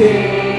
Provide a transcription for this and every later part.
Spirit.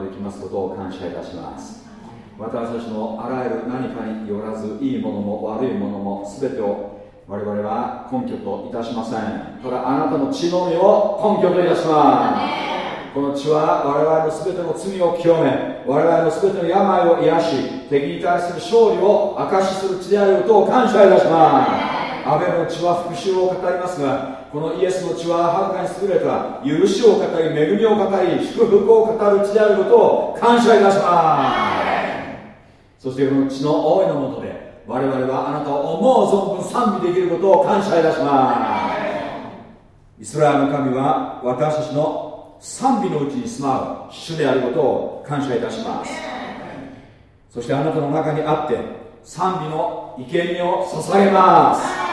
できますことを感謝いたします。私たちのあらゆる何かによらず、いいものも悪いものも全てを我々は根拠といたしません。ただあなたの血のみを根拠といたします。この血は我々の全ての罪を清め我々の全ての病を癒し敵に対する勝利を証しする血であることを感謝いたします。アベルの血は復讐を語りますがこのイエスの血ははるかに優れた許しを語り恵みを語り祝福を語る血であることを感謝いたします。そしてこの血の大いのもとで我々はあなたを思う存分賛美できることを感謝いたします。イスラエルの神は私たちの賛美のうちに住まう主であることを感謝いたします。そしてあなたの中にあって賛美の生贄を捧げます。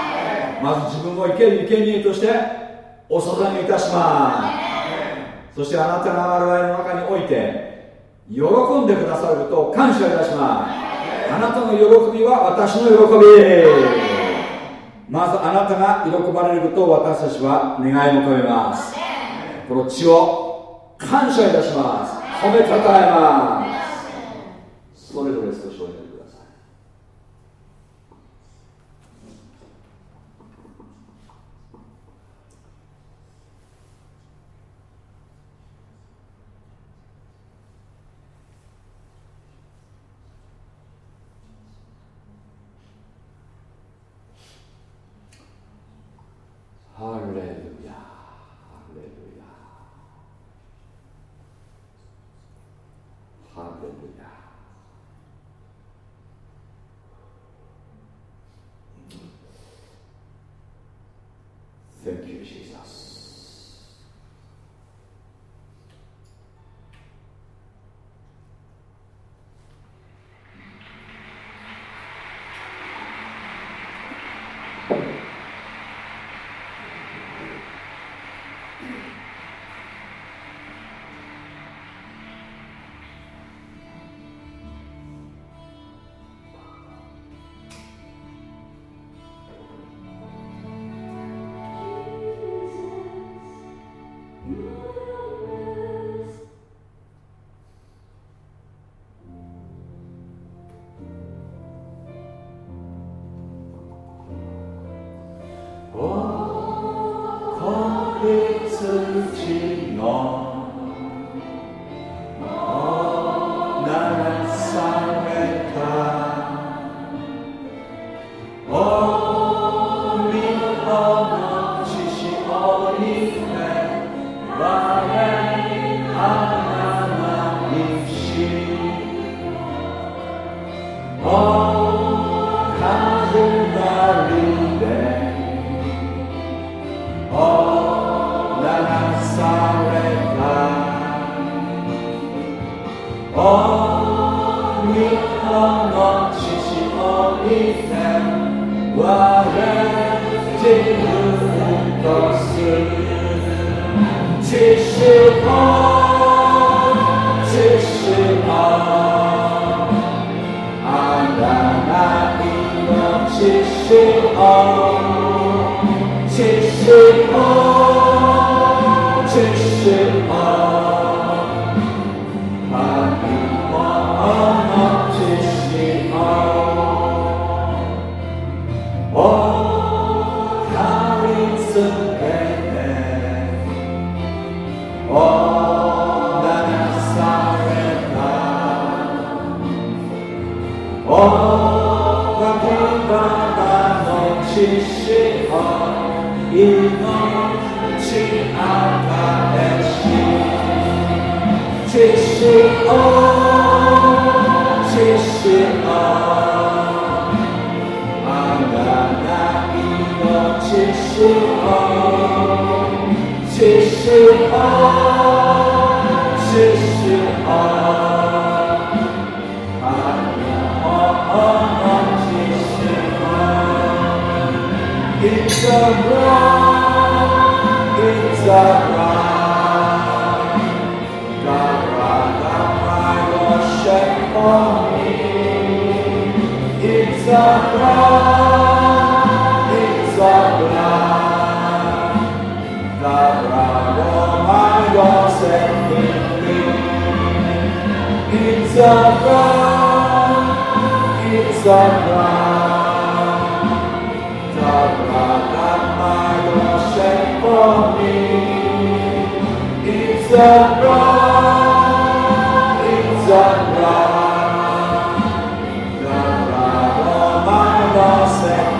まず自分を生ける生贄としてお捧げいたします。そしてあなたが我々の中において喜んでくださることを感謝いたします。あなたの喜びは私の喜びまずあなたが喜ばれることを私たちは願い求めます。この血を感謝いたします。褒めたたえますそれぞれ少し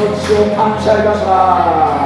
주옵소서 감사하옵소서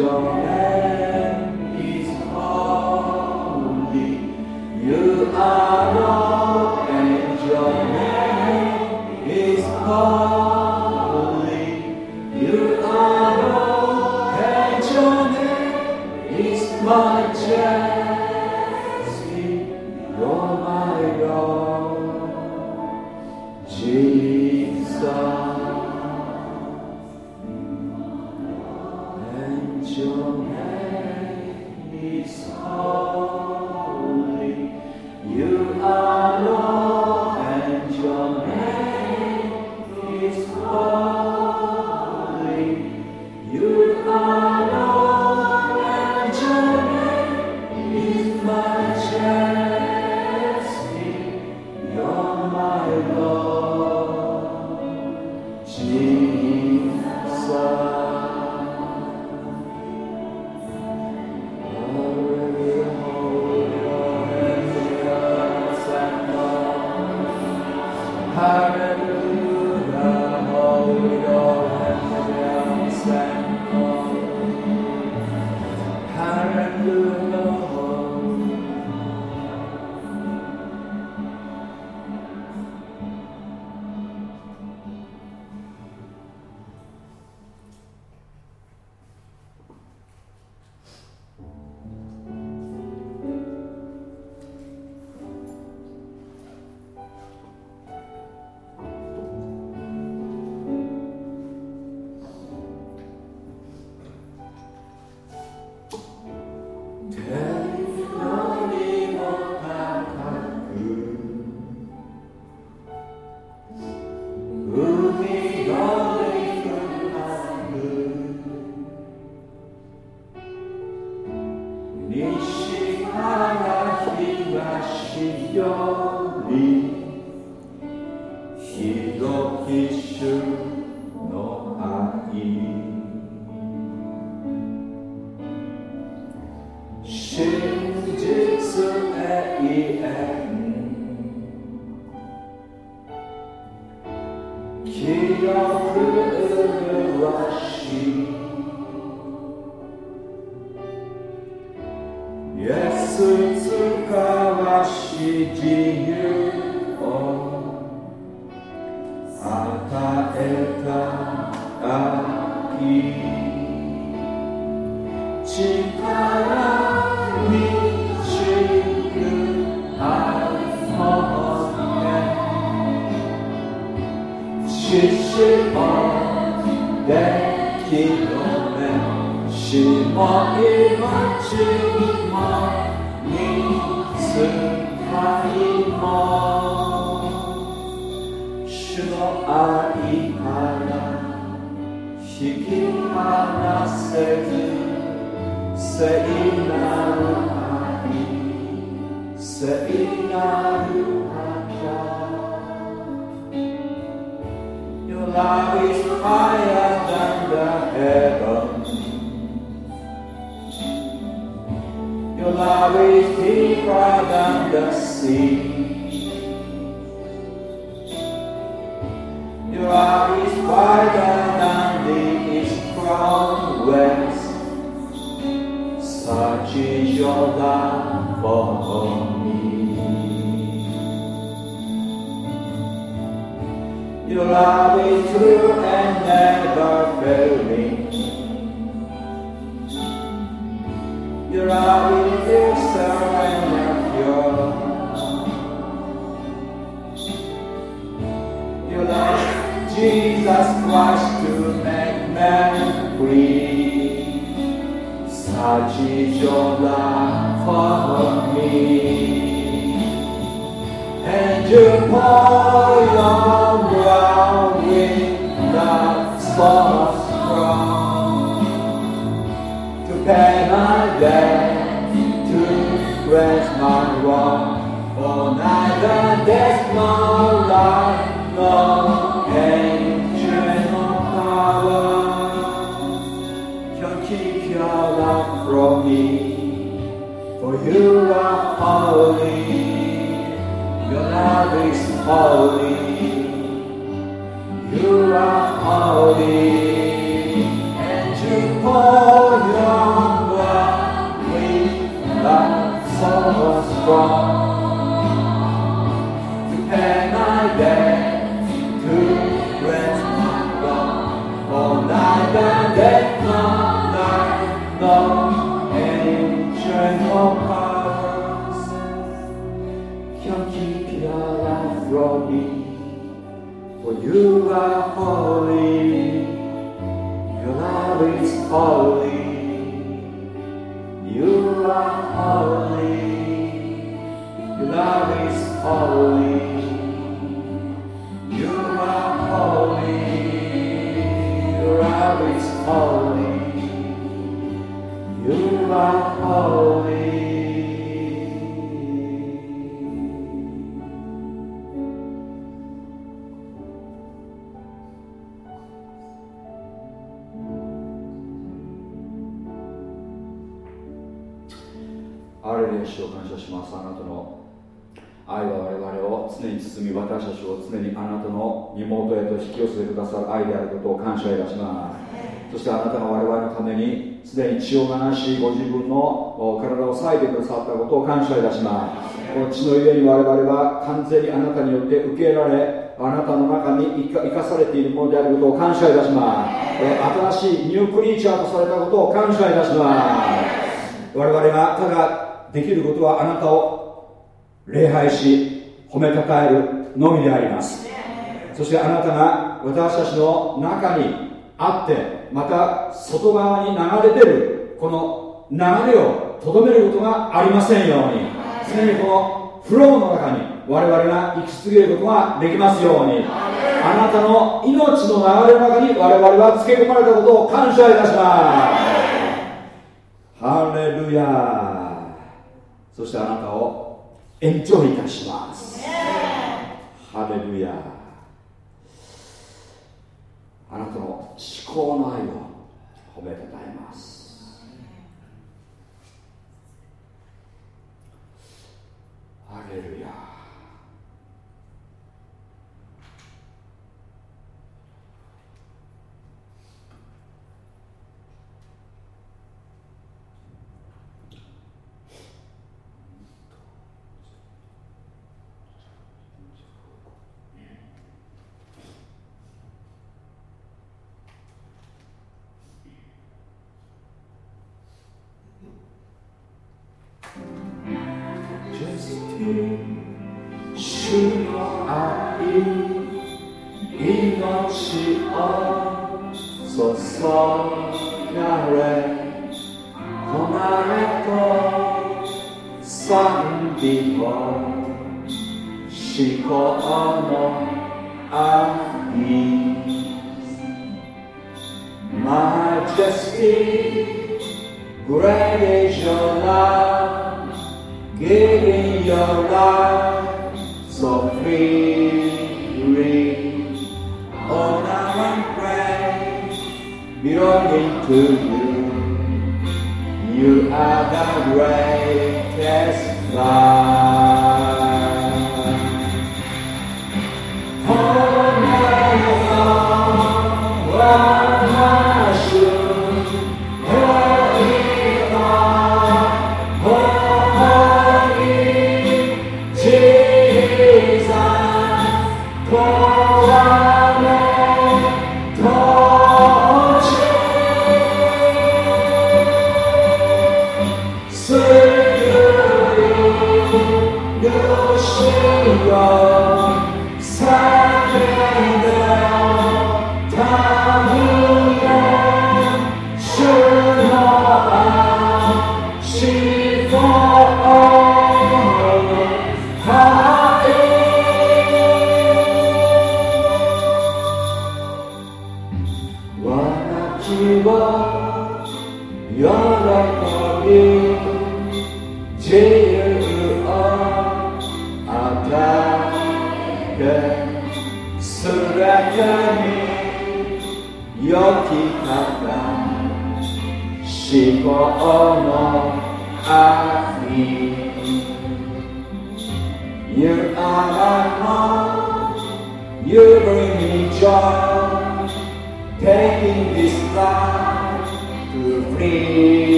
your name is holy. You are me. For you are holy, your love is holy. の身元へと引き寄せてくださる愛であることを感謝いたします。そしてあなたが我々のためにすでに血を流しご自分の体を裂いてくださったことを感謝いたします。この血のゆえに我々は完全にあなたによって受け入れられあなたの中に生かされているものであることを感謝いたします。新しいニュークリーチャーとされたことを感謝いたします。我々がただできることはあなたを礼拝し褒めたたえるのみであります。そしてあなたが私たちの中にあってまた外側に流れ出るこの流れをとどめることがありませんように。常にこのフローの中に我々が生き続けることができますように。あなたの命の流れの中に我々は付け込まれたことを感謝いたします。ハレルヤそしてあなたをエンジョイいたします。ハレルヤあなたの思考の愛を褒めたたえます。ハレルヤ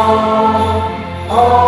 oh, oh.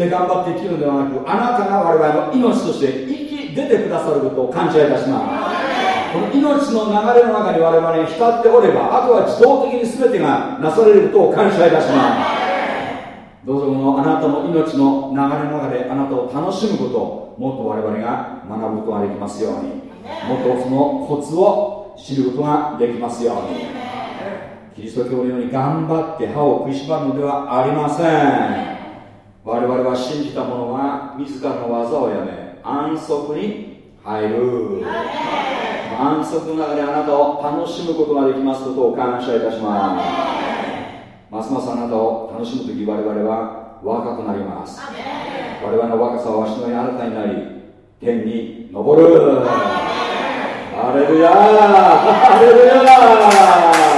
で頑張って生きるのではなくあなたが我々の命として生き出てくださることを感謝いたしますこの命の流れの中に我々に浸っておればあとは自動的に全てがなされることを感謝いたします。どうぞこのあなたの命の流れの中であなたを楽しむことをもっと我々が学ぶことができますようにもっとそのコツを知ることができますように。キリスト教のように頑張って歯を食いしばるのではありません。我々は信じた者が自らの技をやめ安息に入る。安息の中であなたを楽しむことができますことを感謝いたします。ますますあなたを楽しむ時我々は若くなります。我々の若さはわしの新たになり天に昇る。ハレルヤハレルヤ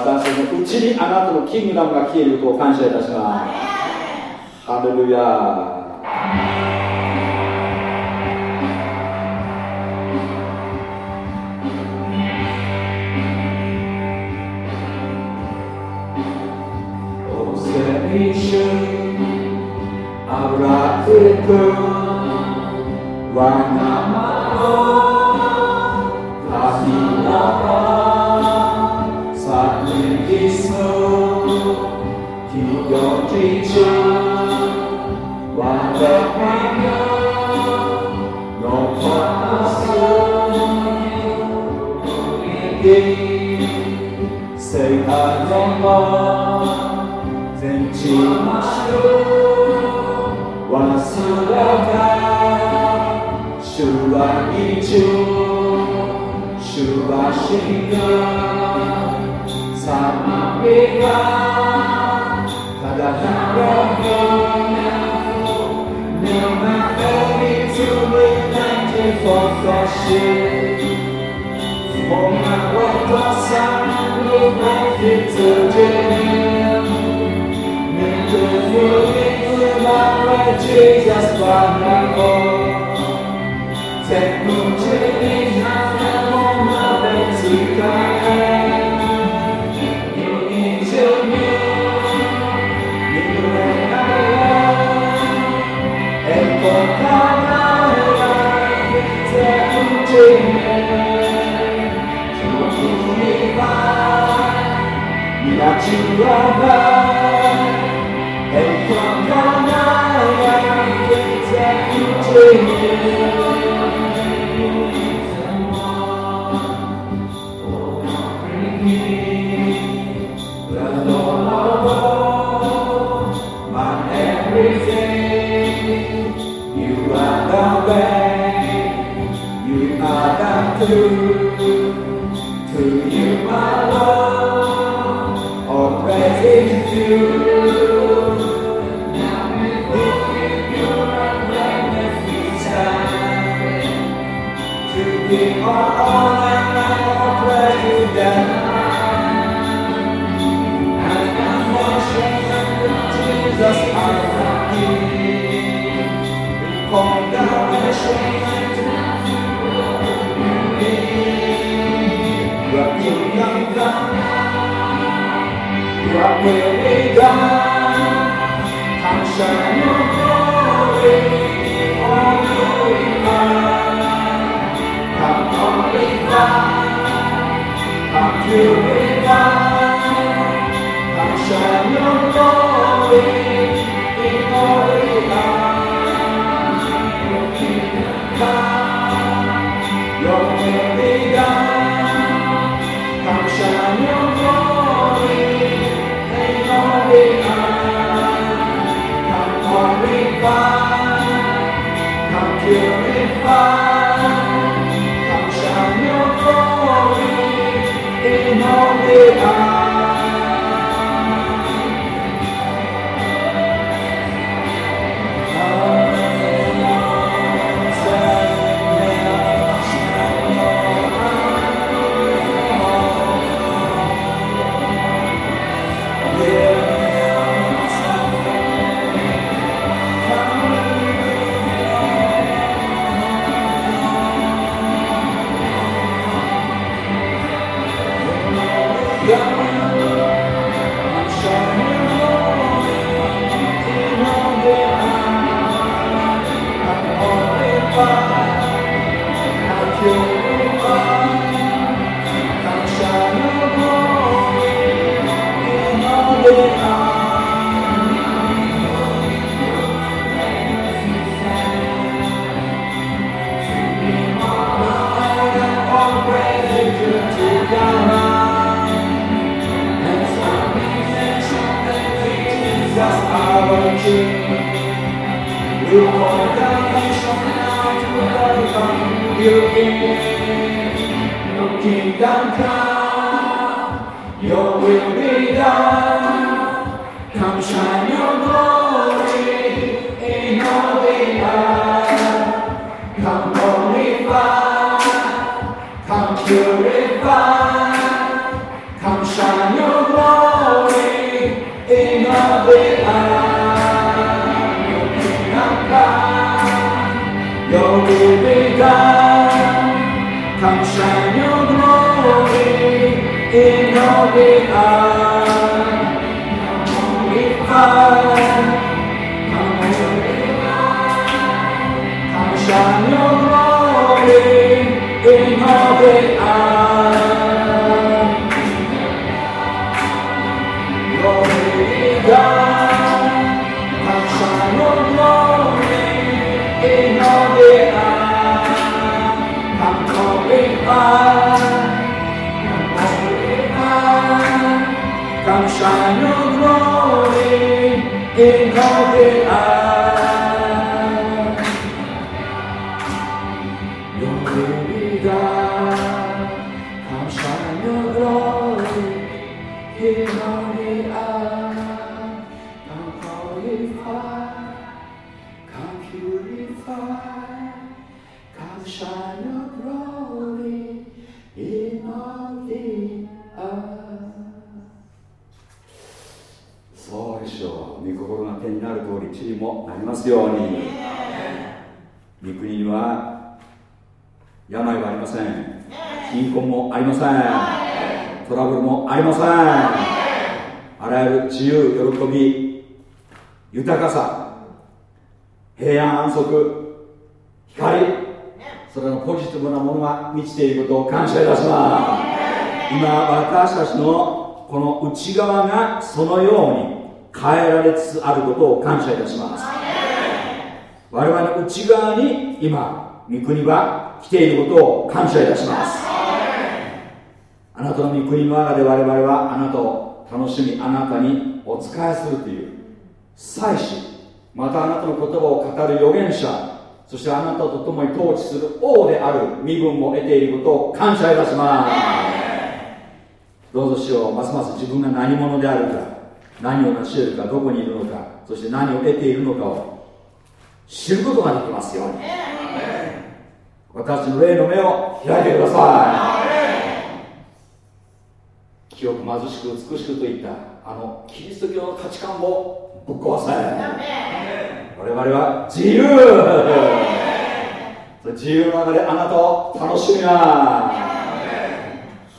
時のうちにあなたのキングダムが消えることを感謝いたします。ハレルヤ一瞬油つくわがまの神の世界の全地の主忘れた主は一主は真が賛美がただなるみんなにつぶやいてほしいもう私さんに羊 Jesus wonderful Take me to the that you. what will be done? Concerning your glory, all glory mine. Come only fire, come purify. Concerning your glory. know that I your be your kingdom come, your will be done. Come shine your glory in all the earth. shine your glory in all the 内側がそのように変えられつつあることを感謝いたします。我々の内側に今御国は来ていることを感謝いたします。あなたの御国の中で我々はあなたを楽しみあなたにお仕えするという祭司またあなたの言葉を語る預言者そしてあなたと共に統治する王である身分を得ていることを感謝いたします。どうぞしようますます自分が何者であるか何を成し得るかどこにいるのかそして何を得ているのかを知ることができますように。私の霊の目を開いてください。清く貧しく美しくといったあのキリスト教の価値観をぶっ壊せ。我々は自由。自由の中であなたを楽しみな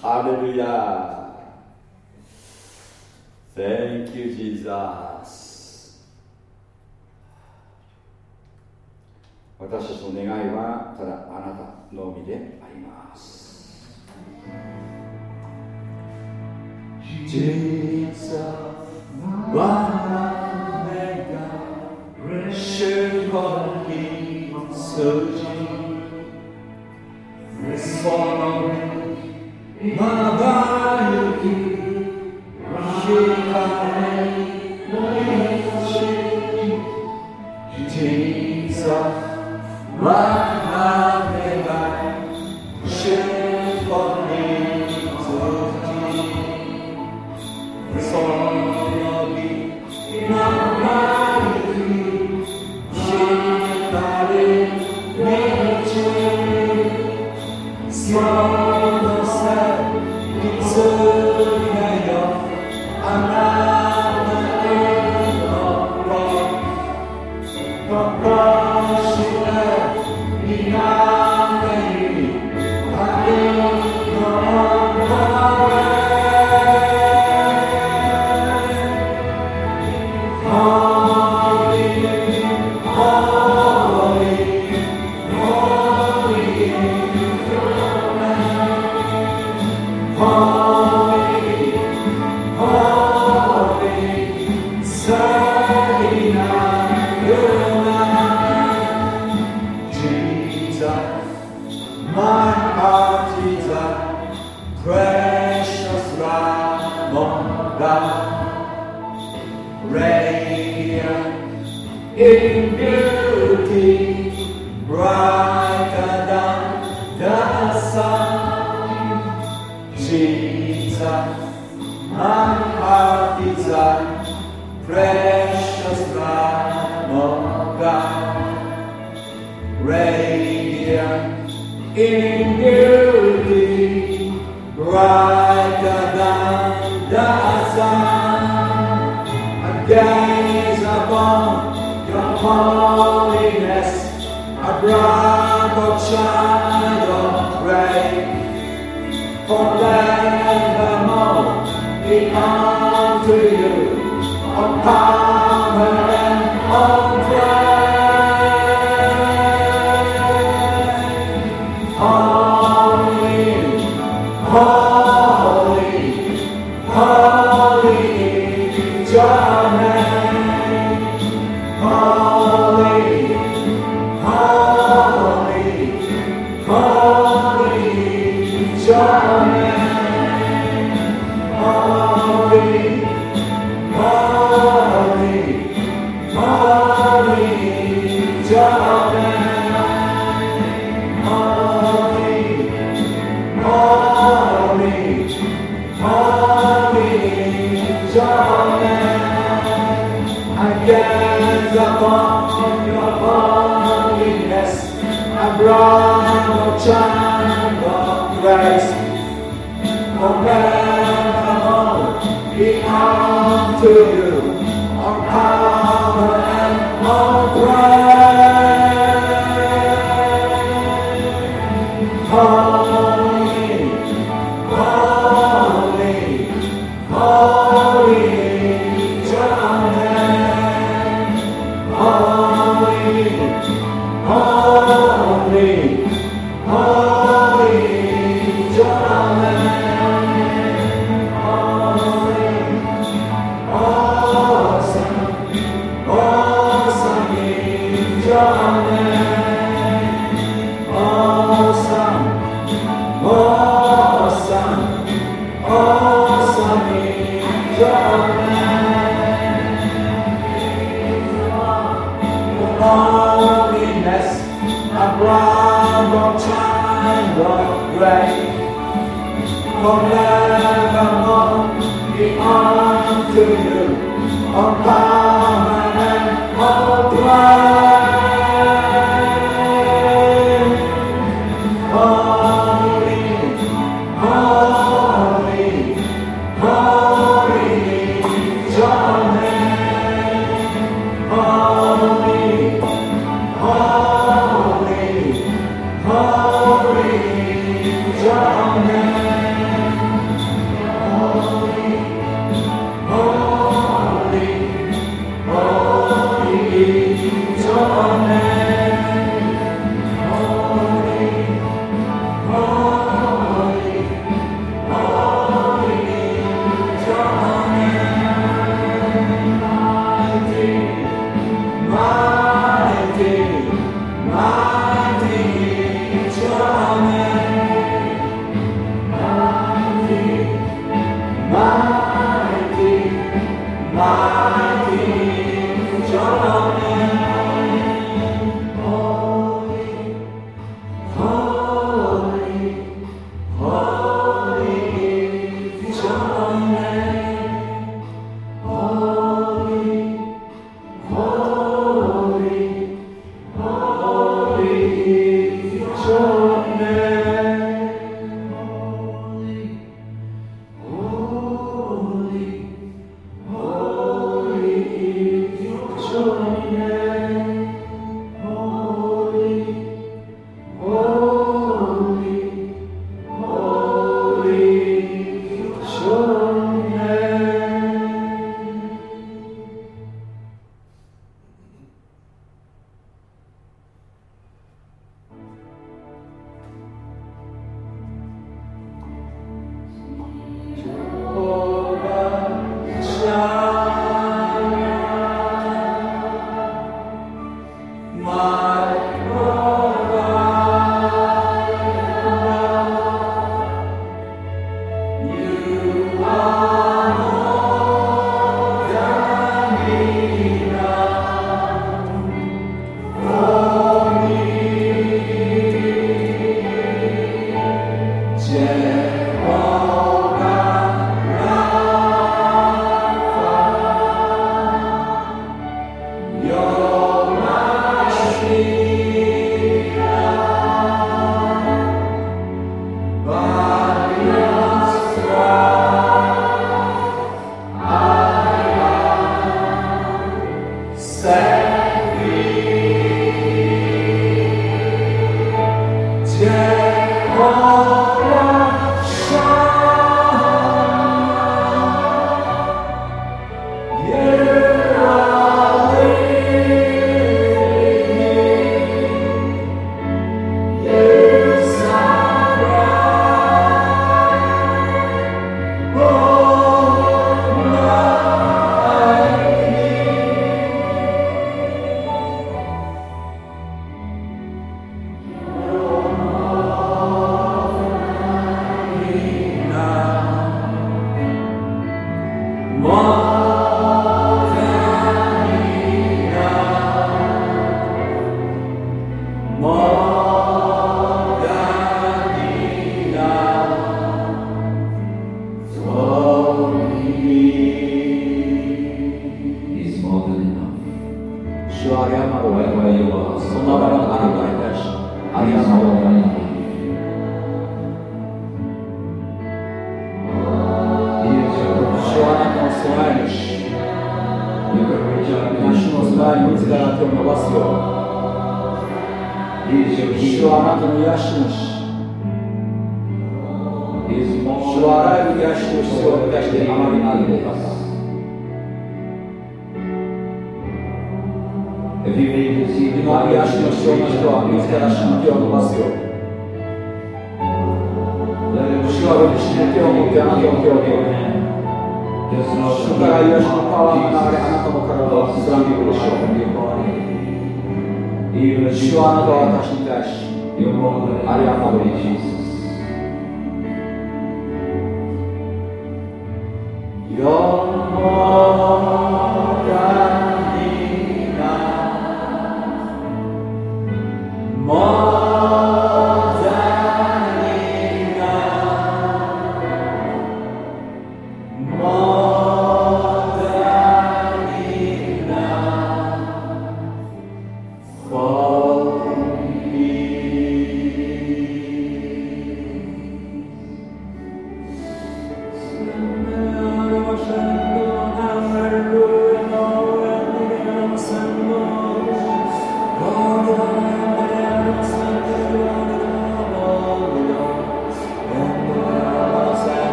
ハレルヤ。Thank you, Jesus. 私たちの願いはただあなたのみであります。Jesus, 我が主の筋そ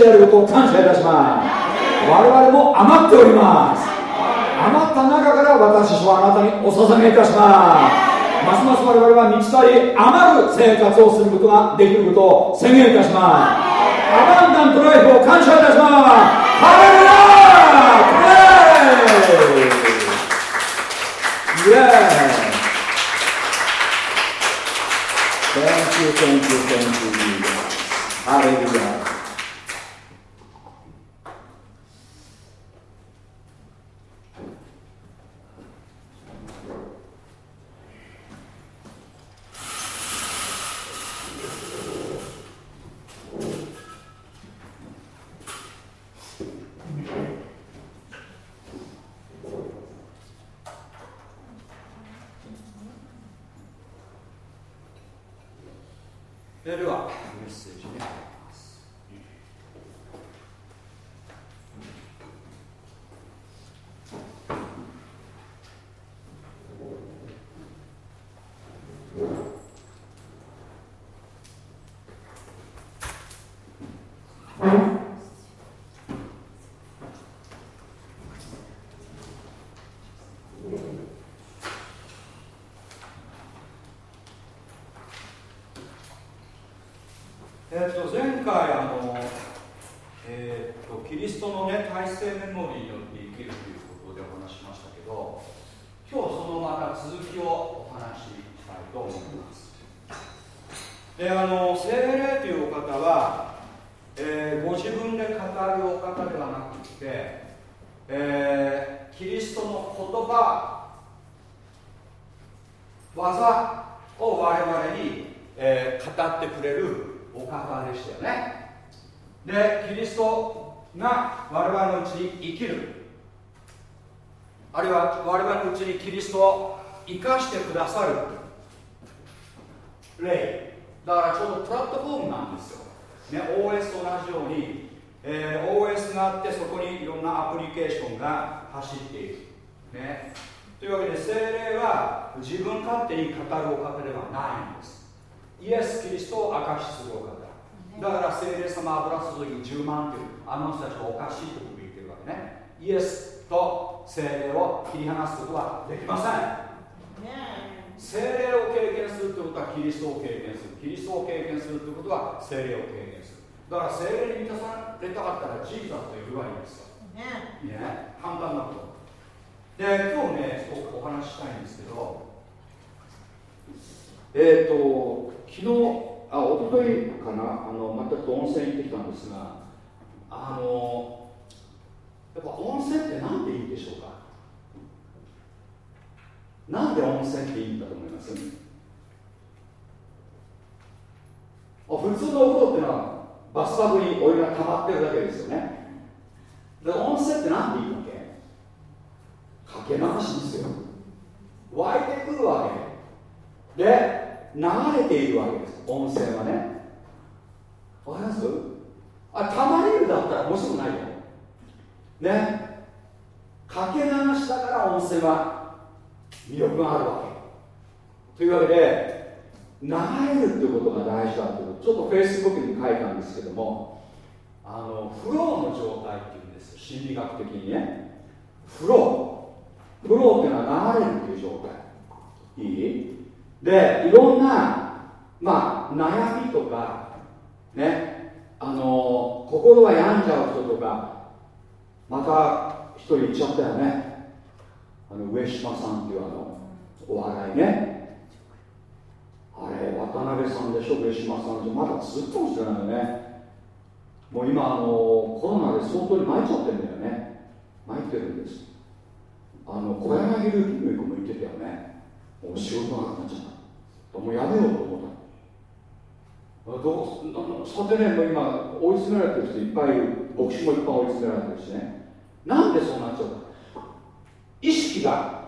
であることを感謝いたします我々も余っております余った中から私はあなたにお捧げいたしますますます我々は満ち足り余る生活をすることができることを宣言いたしますアバンダントライフを感謝いたしますハレルヤイエーイ Thank you, thank you, thank you, Jesus. Hallelujah. くださる。霊だからちょうどプラットフォームなんですよ、ね、OS と同じように、えー、OS があってそこにいろんなアプリケーションが走っている、ね、というわけで精霊は自分勝手に語るお方ではないんです。イエス・キリストを証しするお方。だから聖霊様油注ぎ10万というあの人たちがおかしいと僕言ってるわけね。イエスと聖霊を切り離すことはできません聖霊を経験するということはキリストを経験する。キリストを経験するということは聖霊を経験する。だから聖霊に満たされたかったらジーザスと呼べばいいんですよ、ね、ね。簡単なこと。で今日ねちょっとお話ししたいんですけどえっ、ー、と昨日あ一昨日かなあのまた温泉行ってきたんですがあのやっぱ温泉って何でいいでしょうか？なんで温泉っていいんだと思います？あ普通のお風呂ってのはバスタブにお湯が溜まってるだけですよね。で温泉って何でいいわけ？かけ流しですよ。湧いてくるわけ。で流れているわけです。温泉はね。わかります？あたまり湯だったら面白くないよ。ね。かけ流しだから温泉は魅力があるわけ。というわけで流れるっていうことが大事だってことちょっとフェイスブックに書いたんですけどもあのフローの状態っていうんです心理学的にね。フロー。フローっていうのは流れるっていう状態。いい？でいろんな、まあ、悩みとかねあの心が病んじゃう人とかまた一人いっちゃったよね。あの上島さんっていうあのお笑いね。あれ渡辺さんでしょ？上島さんでまだずっともしれないよね。もう今あのコロナで相当に参っちゃってるんだよね。参ってるんです。あの小柳ルーキーも言ってたよね。もう仕事がなくなっちゃった。もうやめようと思った。どうそてねもう今追い詰められてる人いっぱいいる牧師もいっぱい追い詰められてるしね。なんでそうなっちゃうか。意識が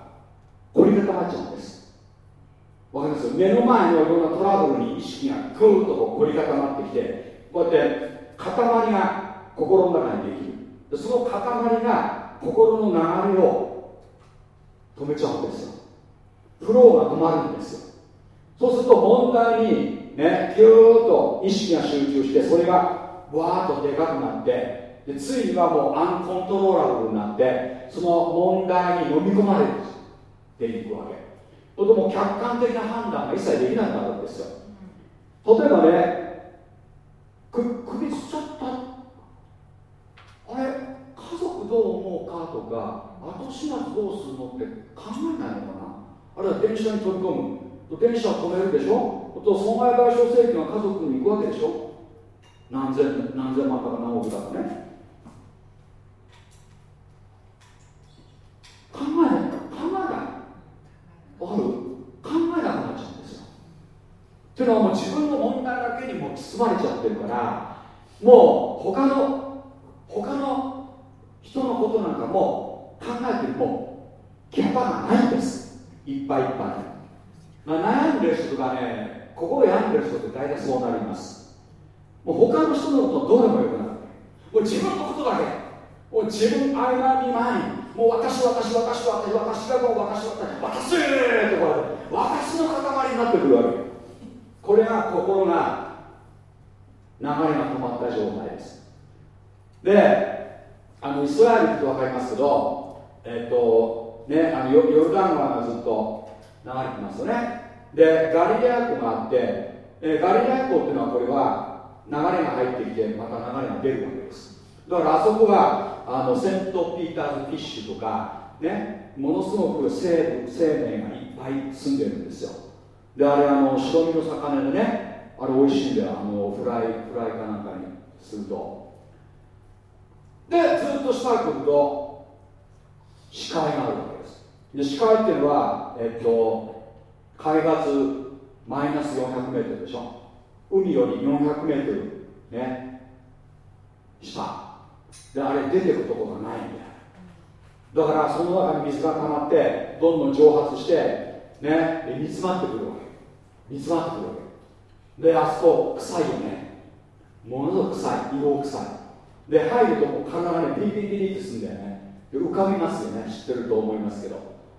凝り固まっちゃうんです。わかります？目の前のいろんなトラブルに意識がぐーっとこう凝り固まってきてこうやって塊が心の中にできる。その塊が心の流れを止めちゃうんですよ。フローが止まるんですよ。そうすると問題にねぎゅーっと意識が集中してそれがわーっとでかくなってでついにはもうアンコントローラブルになってその問題に飲み込まれていくわけ。とても客観的な判断が一切できなくなるんですよ。例えばねく首つっちゃった。あれ家族どう思うかとか後始末どうするのって考えないのかな。あるいは電車に飛び込む。電車を止めるでしょ。と損害賠償請求が家族に行くわけでしょ。何千何千万とか何億だかね。考えない考えないある。考えなくなっちゃうんですよっていうのはもう自分の問題だけにも包まれちゃってる。からもう他の他の人のことなんかも考えてもキャパがないんですいっぱいいっぱいまあ、悩んでる。人とかね心病んでる。人って大体そうなりますもう他の人のことどうでもよくなる。もう自分のことだけもう自分アイラビマインもう私私私私私がもう私私私ってこう私の塊になってくるわけこれが心が流れが止まった状態ですであのイスラエルって分かりますけどえっとねあのヨルダン川がずっと流れてますよねでガリレア湖があって、えガリレア湖っていうのはこれは流れが入ってきてまた流れが出るわけですだからあそこがあのセント・ピーターズ・フィッシュとかねものすごく生生命がいっぱい住んでるんですよ。であれあの白身の魚でねあれ美味しいんだよあのフライフライかなんかにすると。でずっと下へ来ると視界があるわけです。で視界っていうのはえっと海抜マイナス400メートルでしょ。海より400メートルね下。であれ出てくところがないんだよだからその中に水が溜まってどんどん蒸発してね煮詰まってくるわけ。煮詰まってくるわけ。であそこ臭いよね。ものすごく臭い。色臭い。で入るともう体がねピリピリピリってすんだよね。で浮かびますよね。知ってると思いますけど。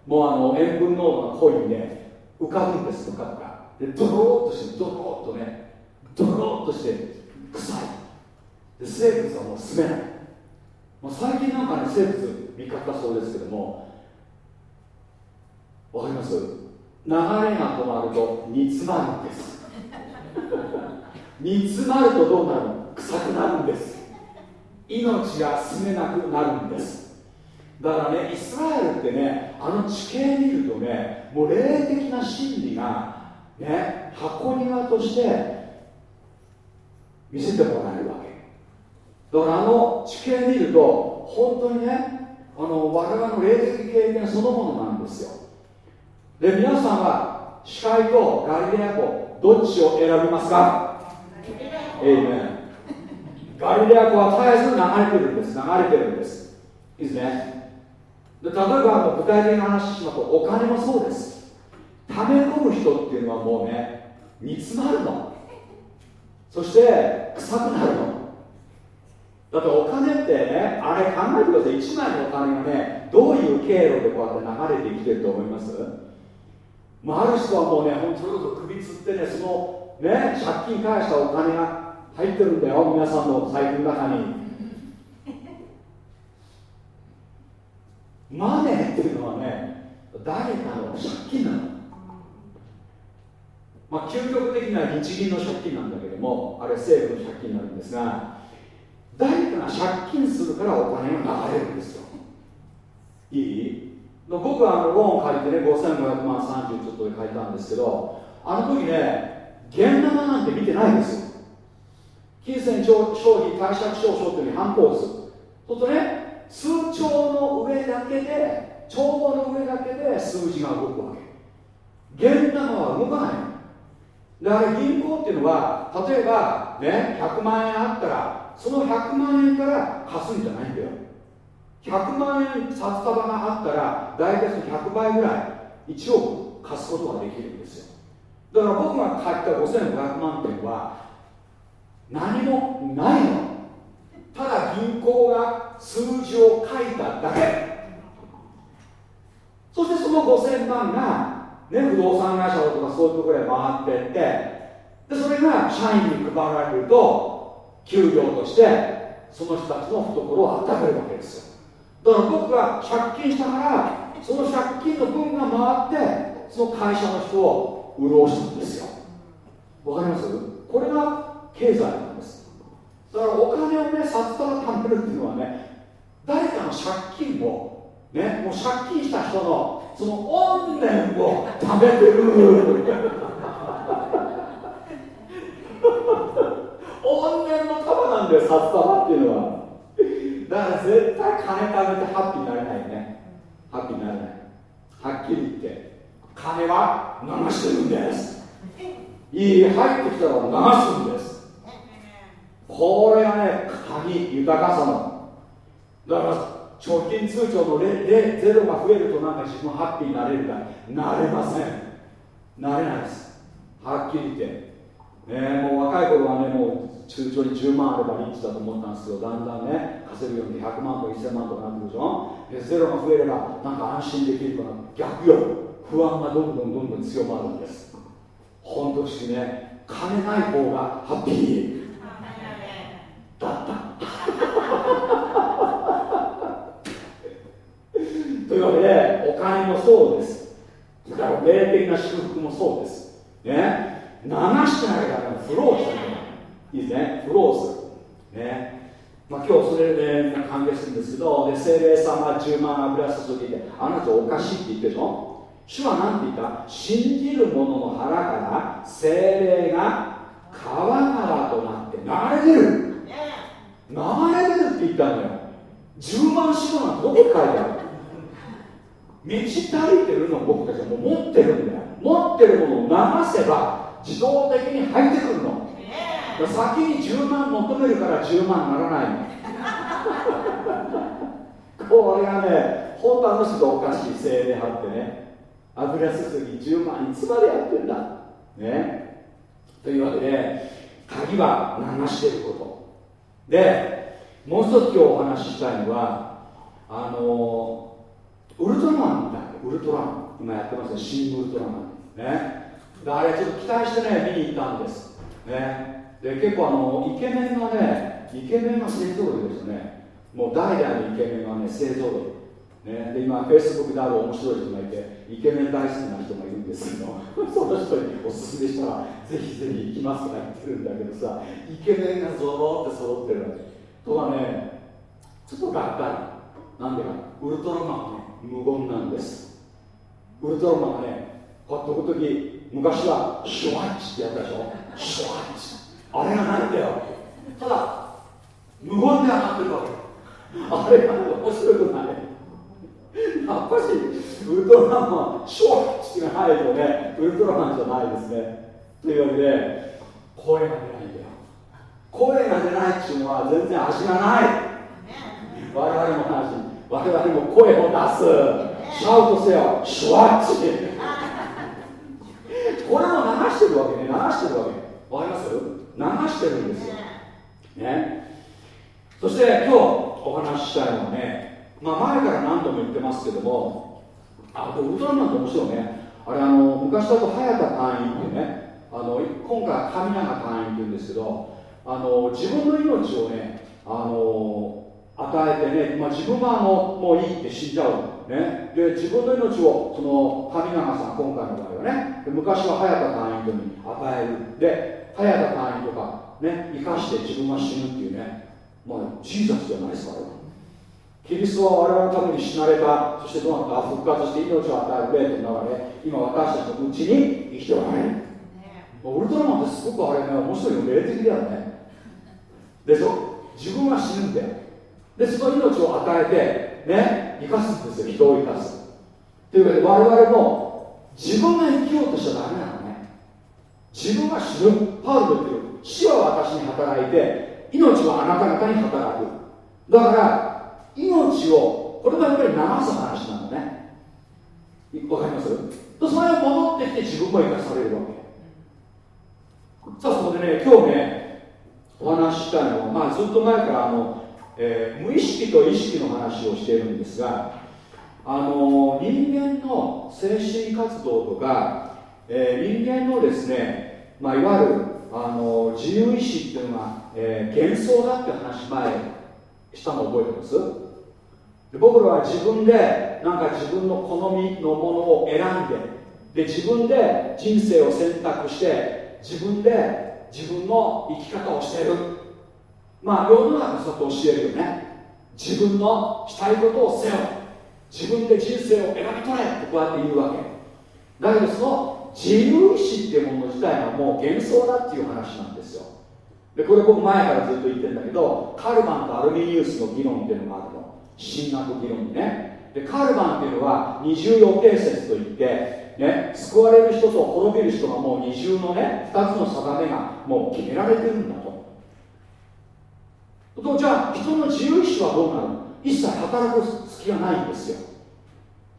もうあの塩分濃度が濃いんで浮かぶんです浮かぶかでドローっとしてドローっとねドローっとして臭い。で生物はもう住めない。まあ、最近なんかね生物見かったそうですけどもわかります？流れが止まると煮詰まるんです。煮詰まるとどうなる？の臭くなるんです。命が住めなくなるんです。だからねイスラエルってねあの地形見るとねもう霊的な真理がね箱庭として見せてもらえるわだからあの？地形見ると本当にねあの我々の霊的経験そのものなんですよ。で皆さんは視界とガリレア湖どっちを選びますか？えいめガリレア湖は絶えず流れてるんです。流れてるんです。いいですね。で例えば具体的な話しますとお金もそうです。溜め込む人っていうのはもうね煮詰まるの。そして臭くなるの。だってお金ってねあれ考えてください。1枚のお金がねどういう経路でこうやって流れてきてると思います？まあ、ある人はもうね本当それこそ首つってねそのね借金返したお金が入ってるんだよ。皆さんの財布の中に。マネーっていうのはね誰かの借金なの。まあ究極的には日銀の借金なんだけどもあれ政府の借金なんですが誰かが借金するからお金が流れるんですよ。いい？僕はあのローン借りてね5500万30ちょっとで借りたんですけどあの時ね現生なんて見てないんですよ。金銭消費貸借証書という反抗図そうする。とね数兆の上だけで帳簿の上だけで数字が動くわけ。現生は動かない。であれ銀行っていうのは例えばね100万円あったらその100万円から貸すんじゃないんだよ。100万円札束があったら大体その100倍ぐらい1億貸すことができるんですよ。だから僕が買った5500万点は何もないの。ただ銀行が数字を書いただけ。そしてその5000万が、ね、不動産会社とかそういうところへ回っていってでそれが社員に配られると給料としてその人たちの懐を温めるわけですよ。だから僕が借金したからその借金の分が回ってその会社の人を潤したんですよ。わかります？これが経済なんです。だからお金をね札束貯めるっていうのはね誰かの借金をねもう借金した人のその怨念を貯めてる。怨念の束なんだよ札束っていうのは。だから絶対金貯めてハッピーになれないよね。ハッピーになれない。はっきり言って。金は流してるんです。いい入ってきたら流すんです。これがね鍵豊かさの。だから貯金通帳のゼロが増えるとなんか自分ハッピーになれるかなれません。なれないです。はっきり言って。ね、もう若い頃はねもう通常に10万あればリッチだと思ったんですけどだんだんね稼ぐように100万とか1000万とかなってくるでしょ。でゼロが増えればなんか安心できるから逆よ。不安がどんどんどんどん強まるんです。本当不思議ね。金ない方がハッピー。だった。というわけでお金もそうです。だから霊的な祝福もそうです。ね。流してないからフローしてないいいですね。フローするね。まあ、今日それで関係するんですけどで精霊さんが10万油注ぎてあなたおかしいって言ってるでしょ主は何て言った？信じる者の腹から精霊が川川となって流れ出る。流れ出るって言ったのよ。10万四度なんてどこ書いてある？満ち足りてるの僕たちは。もう持ってるんだよ。持ってるものを流せば自動的に入ってくるの。先に10万求めるから10万ならないの。これがね本当あの人おかしい精霊派ってね。油すすぎ10万いつまでやってんだ。ね。というわけで鍵は流してること。でもう一つ今日お話ししたいのはあのウルトラマンみたいウルトラマン。今やってますね新ウルトラマン。ねあれちょっと期待してね見に行ったんですねで結構あのイケメンがねイケメンが勢ぞろいですねもう代々のイケメンがね勢ぞろいね、で今、フェイスブックである面白い人がいて、イケメン大好きな人がいるんですけど、その人におすすめしたら、ぜひぜひ行きますとか言ってるんだけどさ、イケメンがぞろって揃ってるわけ。とはね、ちょっとがっかり。なんでか、ウルトラマンはね、無言なんです。ウルトラマンがね、こうやって時々、昔はシュワッチってやったでしょ、シュワッチ。あれがないんだよ。ただ無言で上がってるわけ。あれが面白くない。やっぱしウルトラマンショーチが入るとね。ウルトラマンじゃないですね。というわけで声が出ないんだよ。声が出ないっていうのは全然味がない。我々も話我々も声を出す。シャウトせよ。シュワッチこれも流してるわけね。流してるわけ。わかります？流してるんですよ、ね、そして今日お話ししたいのはね、まあ、前から何度も言ってますけどもあウルトラマンって面白いね。あれあの昔だと早田隊員ってねあの今回神永隊員って言うんですけどあの自分の命をねあの与えてね、まあ、自分はあのもういいって死んじゃう、ね、で自分の命をその神永さん今回の場合はね昔は早田隊員に与える。で早田隊員とかね生かして自分は死ぬっていうねまあジーザスじゃないですかキリストは我々のために死なれた。そしてどうなった復活して命を与える霊となられ今私たちのうちに生きておられる、ね、ウルトラマンってすごくあれね面白いよ霊的だよね。でしょ？自分は死ぬんだよでその命を与えてね生かすんですよ人を生かす。というわけで我々も自分が生きようとしちゃダメなのね。自分は死ぬパウロと言ってる死は私に働いて命はあなた方に働く。だから命をこれがやっぱり流す話なのね。わかります？それが戻ってきて自分も生かされるわけ。さあそこでね今日ねお話ししたいのは、まあ、ずっと前からあの、えー、無意識と意識の話をしているんですがあの人間の精神活動とかえー、人間のですね、まあ、いわゆるあの自由意志っていうのが、え、幻想だって話前したの覚えてます？で僕らは自分でなんか自分の好みのものを選んでで自分で人生を選択して自分で自分の生き方をしてる。まあ世の中そうやっ教えるよね。自分のしたいことをせよ自分で人生を選び取れってこうやって言うわけ。だけどその自由意志っていうもの自体がもう幻想だっていう話なんですよ。でこれ僕前からずっと言ってるんだけどカルバンとアルミニウスの議論っていうのがあるの。神学議論にね。でカルバンっていうのは二重予定説といってね、救われる人と滅びる人がもう二重のね二つの定めがもう決められてるんだと。じゃあ人の自由意志はどうなる一切働く隙がないんですよ。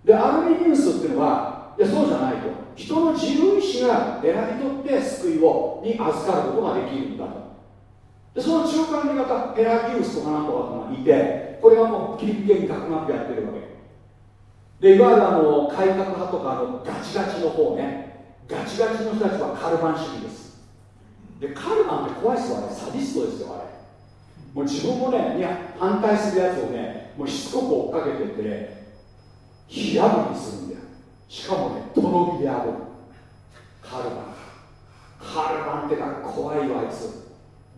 でアルミニウスっていうのはいやそうじゃないと。人の自由意志が選び取って救いをに預かることができるんだと。でその中間の方ペラギウスとかなんとかがいてこれはもうキリスト教学学やってるわけ。でいわゆるあの改革派とかあのガチガチの方ね。ガチガチの人たちはカルバン主義です。でカルバンって怖い人はね。サディストですよあれ。もう自分もねいや反対するやつをねもうしつこく追っかけてって火破りするんだよ。しかもねとろ火であぶる。カルバンカルバンってか怖いわあいつ。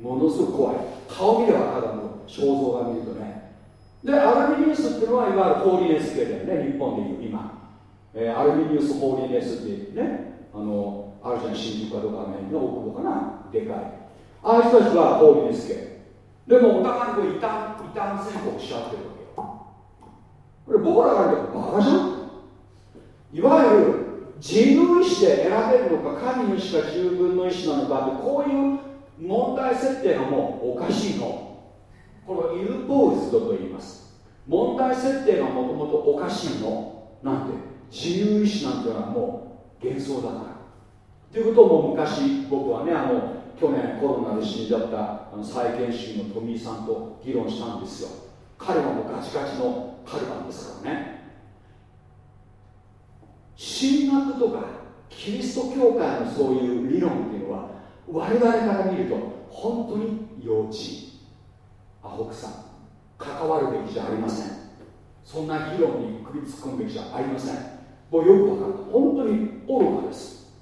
ものすごく怖い。顔見ればただの肖像画見るとね。でアルミニウスっていうのはいわゆるホーリーネス系だよね日本でいう今、えー、アルミニウスホーリーネスっていうねあのあるじゃん新宿かどうかの辺の奥とかな。でかい。ああいう人たちはホーリーネス系でもお互いにこう異端異端宣告しちゃってるわけよこれ僕らが言うとバカじゃんいわゆる自由意志で選べるのか神の意志か十分の意志なのかってこういう問題設定がもうおかしいのこれイルポーズドと言います問題設定がもともとおかしいのなんて自由意志なんていうのはもう幻想だからということも昔僕はねあの去年コロナで死んじゃったあの再建主義の富井さんと議論したんですよ。彼はもうガチガチのカルバンですからね。神学とかキリスト教会のそういう理論っていうのは我々から見ると本当に幼稚。アホくさ関わるべきじゃありません。そんな議論に首突っ込むべきじゃありません。もうよく分かる。本当に愚かです。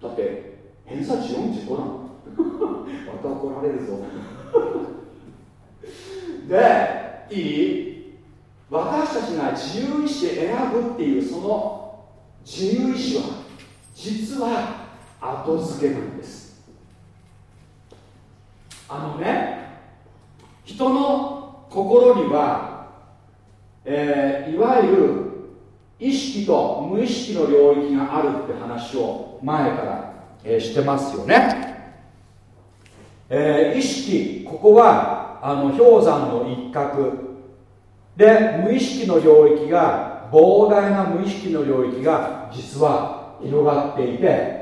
だって偏差値45なの？また怒られるぞ。でいい？私たちが自由意志で選ぶっていうその自由意志は実は後付けなんです。あのね人の心には、えー、いわゆる意識と無意識の領域があるって話を前からえー、してますよね、えー、意識ここはあの氷山の一角。で無意識の領域が膨大な無意識の領域が実は広がっていて。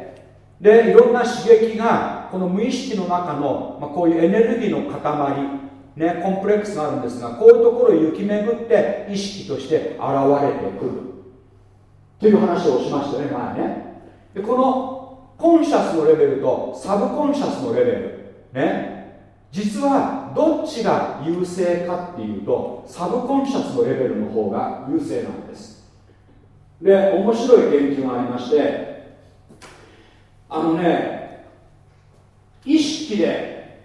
でいろんな刺激がこの無意識の中の、まあ、こういうエネルギーの塊。ね、コンプレックスがあるんですがこういうところを行き巡って意識として現れてくる。という話をしましたね前ね。でこのコンシャスのレベルとサブコンシャスのレベル。ね。実はどっちが優勢かっていうとサブコンシャスのレベルの方が優勢なんです。で面白い研究がありましてあのね意識で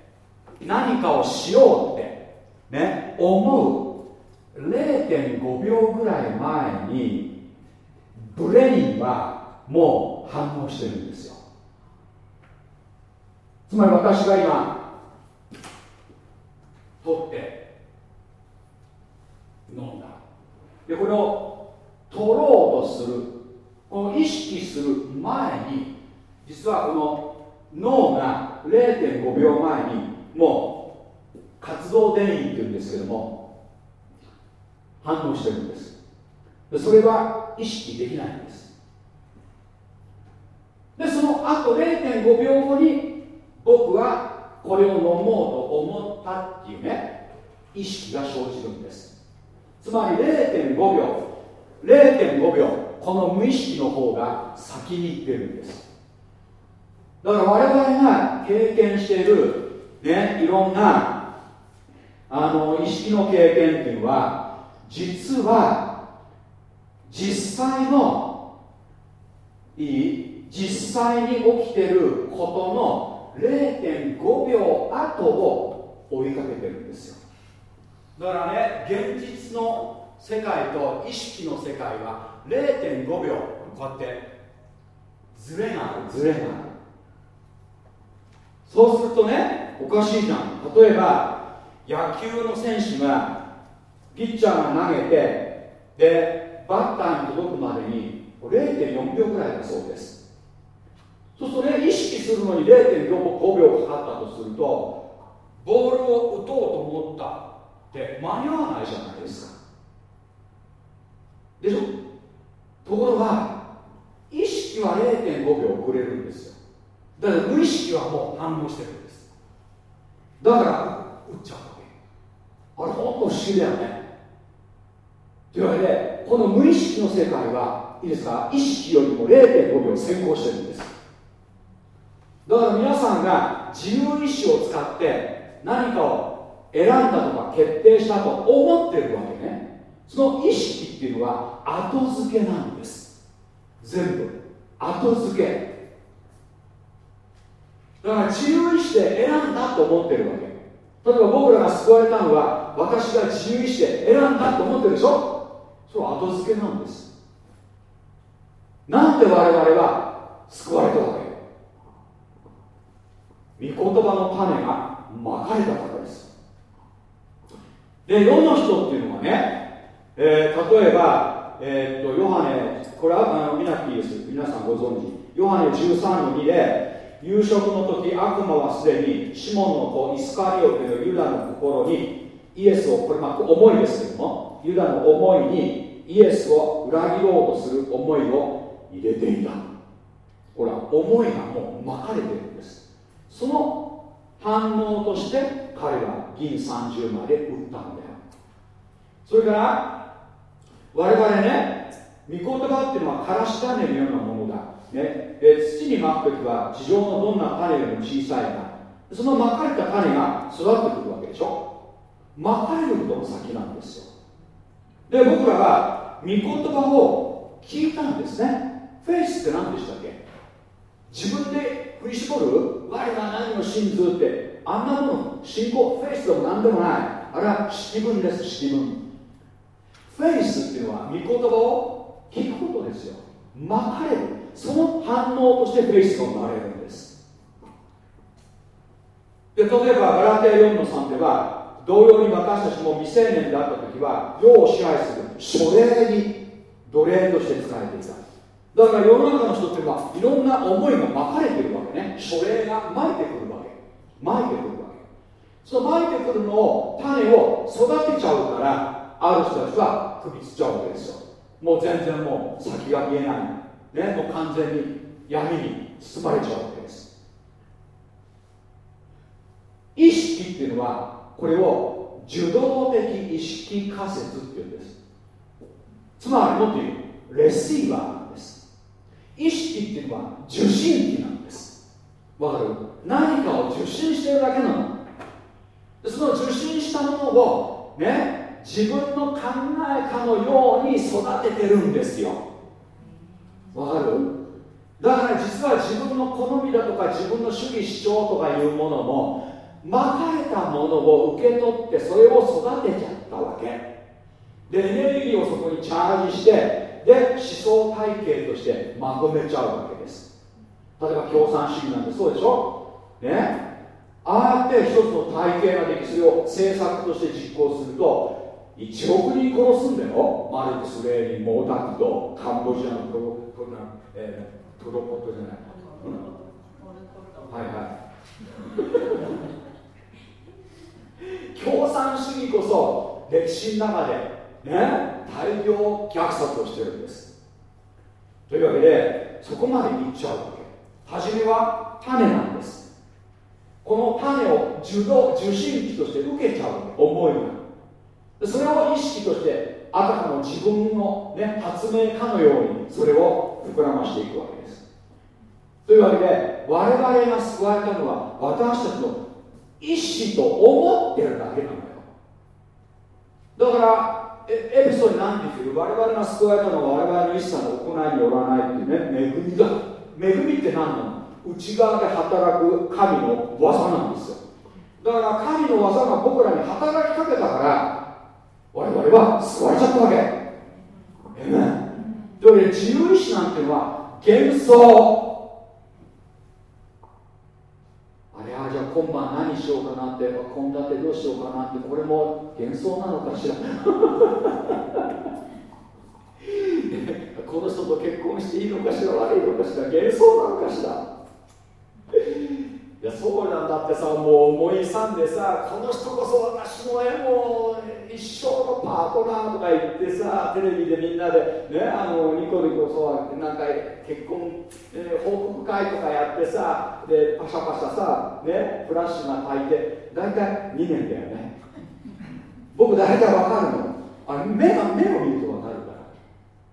何かをしようってね思う0.5秒ぐらい前にブレインはもう反応してるんですよ。つまり私が今取って飲んだ。でこれを取ろうとするこの意識する前に実はこの脳が0.5秒前にもう活動電位っていうんですけども反応してるんです。それは意識できないんです。でその後0.5秒後に僕はこれを飲もうと思ったっていうね意識が生じるんです。つまり0.5秒。0.5秒。この無意識の方が先に行ってるんです。だから我々が経験しているねいろんなあの意識の経験っていうのは実は実際のいい実際に起きてることの0.5秒後を追いかけてるんですよ。だからね現実の世界と意識の世界は0.5秒こうやってズレがあるズレがある。そうするとねおかしいじゃん。例えば野球の選手がピッチャーが投げてでバッターに届くまでに0.4秒ぐらいだそうですそうするとね意識するのに0.5秒かかったとするとボールを打とうと思ったって間に合わないじゃないですか。でしょ？ところが意識は0.5秒遅れるんですよ。だから無意識はもう反応してるんです。だから打っちゃうわけ。あれほんと不思議だよね。というわけでこの無意識の世界はいいですか？意識よりも0.5秒先行してるんです。だから皆さんが自由意志を使って何かを選んだとか決定したと思ってるわけね。その意識っていうのは後付けなんです。全部。後付け。だから自由意志で選んだと思ってるわけ。例えば僕らが救われたのは私が自由意志で選んだと思ってるでしょ。それは後付けなんです。なんで我々は救われたわけ？御言葉の種がまかれたからです。で世の人っていうのはね、えー、例えば、えー、っとヨハネこれはあの見なくていいです皆さんご存知。ヨハネ13の2で夕食の時悪魔はすでにシモンの子イスカリオテのユダの心にイエスをこれまあ思いですけどもユダの思いにイエスを裏切ろうとする思いを入れていた。ほら思いがもう巻かれてるんです。その反応として彼は銀30枚で売ったんだよ。それから我々ね御言葉っていうのはからし種のようなものだ、ね、土にまく時は地上のどんな種よりも小さいがそのまかれた種が育ってくるわけでしょ。まかれることの先なんですよ。で僕らは御言葉を聞いたんですね。フェイスって何でしたっけ？自分で振り絞る我が何を信ずってあんなもの信仰フェイスでも何でもない。あれは式文です式文。フェイスっていうのは御言葉を聞くことですよ。まかれる。その反応としてフェイスが生まれるんです。で例えばガラテア4の3では同様に私たちも未成年であった時は世を支配する書類に奴隷として使えていた。だから世の中の人っていうのはいろんな思いがまかれてるわけね。書類が巻いてくるわけ。巻いてくるわけ。その巻いてくるのを種を育てちゃうからある人たちは首つっちゃうわけですよ。もう全然もう先が見えない。ねもう完全に闇に包まれちゃうわけです。意識っていうのはこれを受動的意識仮説っていうんです。つまりもっと言うレシーバー。意識っていうのは受信機なんです。わかる？何かを受信してるだけなの。その受信したものをね自分の考えかのように育ててるんですよ。わかる？だから実は自分の好みだとか自分の主義主張とかいうものもまかれたものを受け取ってそれを育てちゃったわけ。でエネルギーをそこにチャージしてで思想体系としてまとめちゃうわけです。例えば共産主義なんてそうでしょ？ね？ああやって一つの体系ができそれを政策として実行すると1億人殺すんだよ。マルクス・レーニン毛沢東カンボジアのトロトロ、えー、トロポットじゃない、うん、はいはい。共産主義こそ歴史の中でね大量虐殺をしてるんです。というわけでそこまでいっちゃうわけ。初めは種なんです。この種を受動受信機として受けちゃう思いが。それを意識としてあたかも自分の、ね、発明かのようにそれを膨らましていくわけです。というわけで我々が救われたのは私たちの意志と思ってるだけなのよ。だからエピソードに何て言ってる我々が救われたのは我々の一切の行いによらないっていうね恵みだ恵みって何なの？内側で働く神の技なんですよ。だから神の技が僕らに働きかけたから我々は救われちゃったわけ。えめというわけで自由意志なんていうのは幻想あれはじゃあ今晩何しようかなって献立どうしようかなってこれも幻想なのかしら？この人と結婚していいのかしら？悪いのかしら？幻想なのかしら？いやそうなんだってさもう思いさんでさこの人こそ私の絵も一生のパートナーとか言ってさテレビでみんなでねあのニコニコそうなんか結婚、えー、報告会とかやってさでパシャパシャさねフラッシュが焚いて大体2年だよね。僕大体わかるの？あれ目が目を見るとわかるから。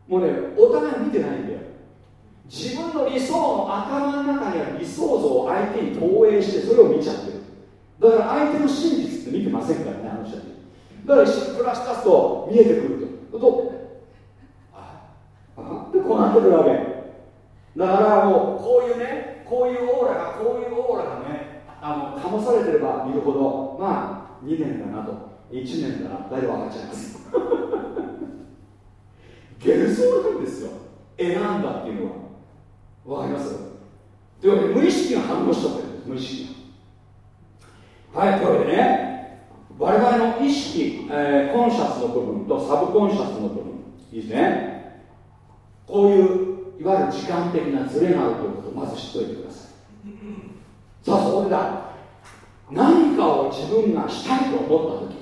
もうねお互い見てないんだよ。自分の理想の頭の中にある理想像を相手に投影してそれを見ちゃってる。だから相手の真実って見てませんからねあの人たちだから一緒に暮らし出すと見えてくるととああでこうなってくるわけ。だからもうこういうねこういうオーラがこういうオーラがねあの醸されてれば見るほどまあ2年だなと1年だな大体分かっちゃいます。幻想なんですよ。選んだっていうのは。わかります？というわけで無意識が反応しちゃってるんです無意識が。はいというわけでね。我々の意識、えー、コンシャスの部分とサブコンシャスの部分。いいですね。こういういわゆる時間的なズレがあるということをまず知っておいてください。さあそこでだ。何かを自分がしたいと思った時。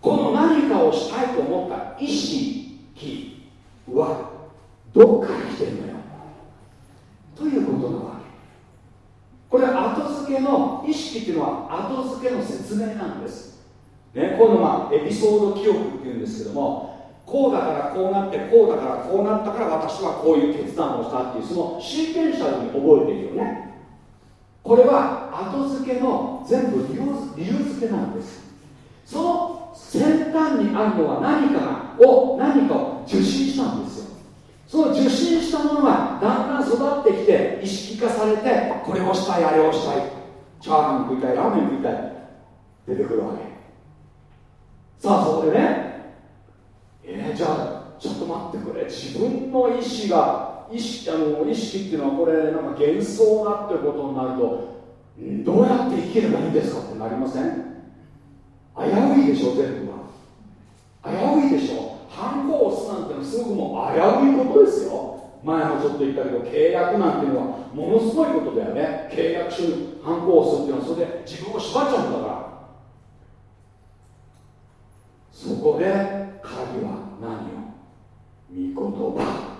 この何かをしたいと思った意識はどっから来てるのよ？ということなわけこれ後付けの意識っていうのは後付けの説明なんです。ね、こういうのまあエピソード記憶っていうんですけどもこうだからこうなってこうだからこうなったから私はこういう決断をしたっていうそのシーケンシャルに覚えているよね。これは後付けの全部理由理由付けなんです。その先端にあるのは何かを何かを受信したんですよ。その受信したものがだんだん育ってきて意識化されてこれをしたいあれをしたい。チャーハン食いたいラーメン食いたい出てくるわけ。さあそこでねえー、じゃあちょっと待ってくれ。自分の意思が意識あの意識っていうのはこれなんか幻想だってことになるとどうやって生きればいいんですかってなりません？危ういでしょ全部は。危ういでしょ。ハンコを押すなんてのはすごくもう危ういことですよ。前もちょっと言ったけど契約なんていうのはものすごいことだよね。契約書にハンコを押すっていうのはそれで自分を縛っちゃうんだから。そこで鍵は何を御言葉。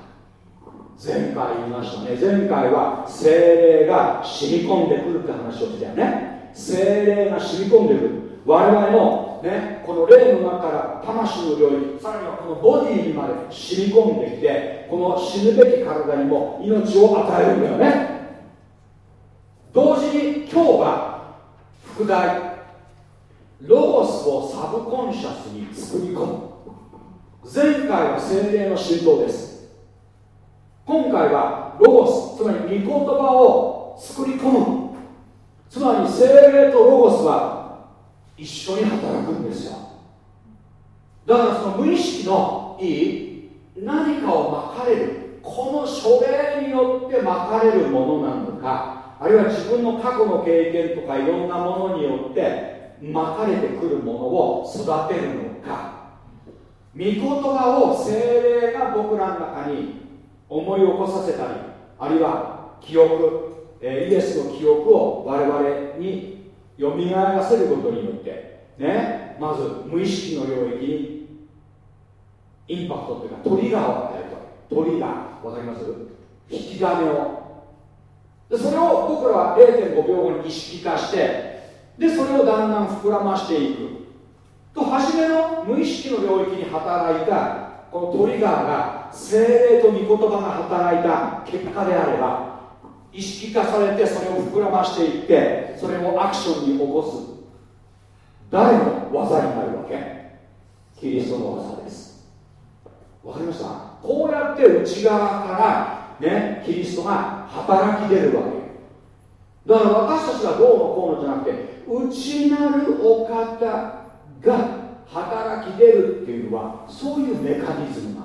前回言いましたね。前回は精霊が染み込んでくるって話をしたよね。精霊が染み込んでくる。我々の、ね、この霊の中から魂の領域さらにはこのボディにまで染み込んできてこの死ぬべき体にも命を与えるんだよね。同時に今日は副題ロゴスをサブコンシャスに作り込む。前回は精霊の浸透です。今回はロゴスつまり御言葉を作り込む。つまり精霊とロゴスは一緒に働くんですよ。だからその無意識のいい何かをまかれるこの書類によってまかれるものなのかあるいは自分の過去の経験とかいろんなものによってまかれてくるものを育てるのか。御言葉を精霊が僕らの中に思い起こさせたりあるいは記憶、えイエスの記憶を我々によみがえらせることによってねまず無意識の領域にインパクトというかトリガーを与えると。トリガーわかります？引き金を。でそれを僕らは0.5秒後に意識化してでそれをだんだん膨らましていく。と初めの無意識の領域に働いたこのトリガーが精霊と御言葉が働いた結果であれば意識化されてそれを膨らましていってそれをアクションに起こす。誰の技になるわけ？キリストの技です。わかりました？こうやって内側からねキリストが働き出るわけ。だから私たちがどうのこうのじゃなくて内なるお方が働き出るっていうのはそういうメカニズムな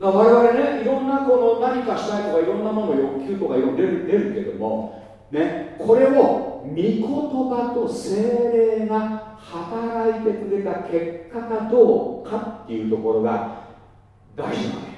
我々ねいろんなこの何かしたいとかいろんなもの欲求とかいろいろ出る出るけどもねこれを御言葉と精霊が働いてくれた結果がどうかっていうところが大事なわけ。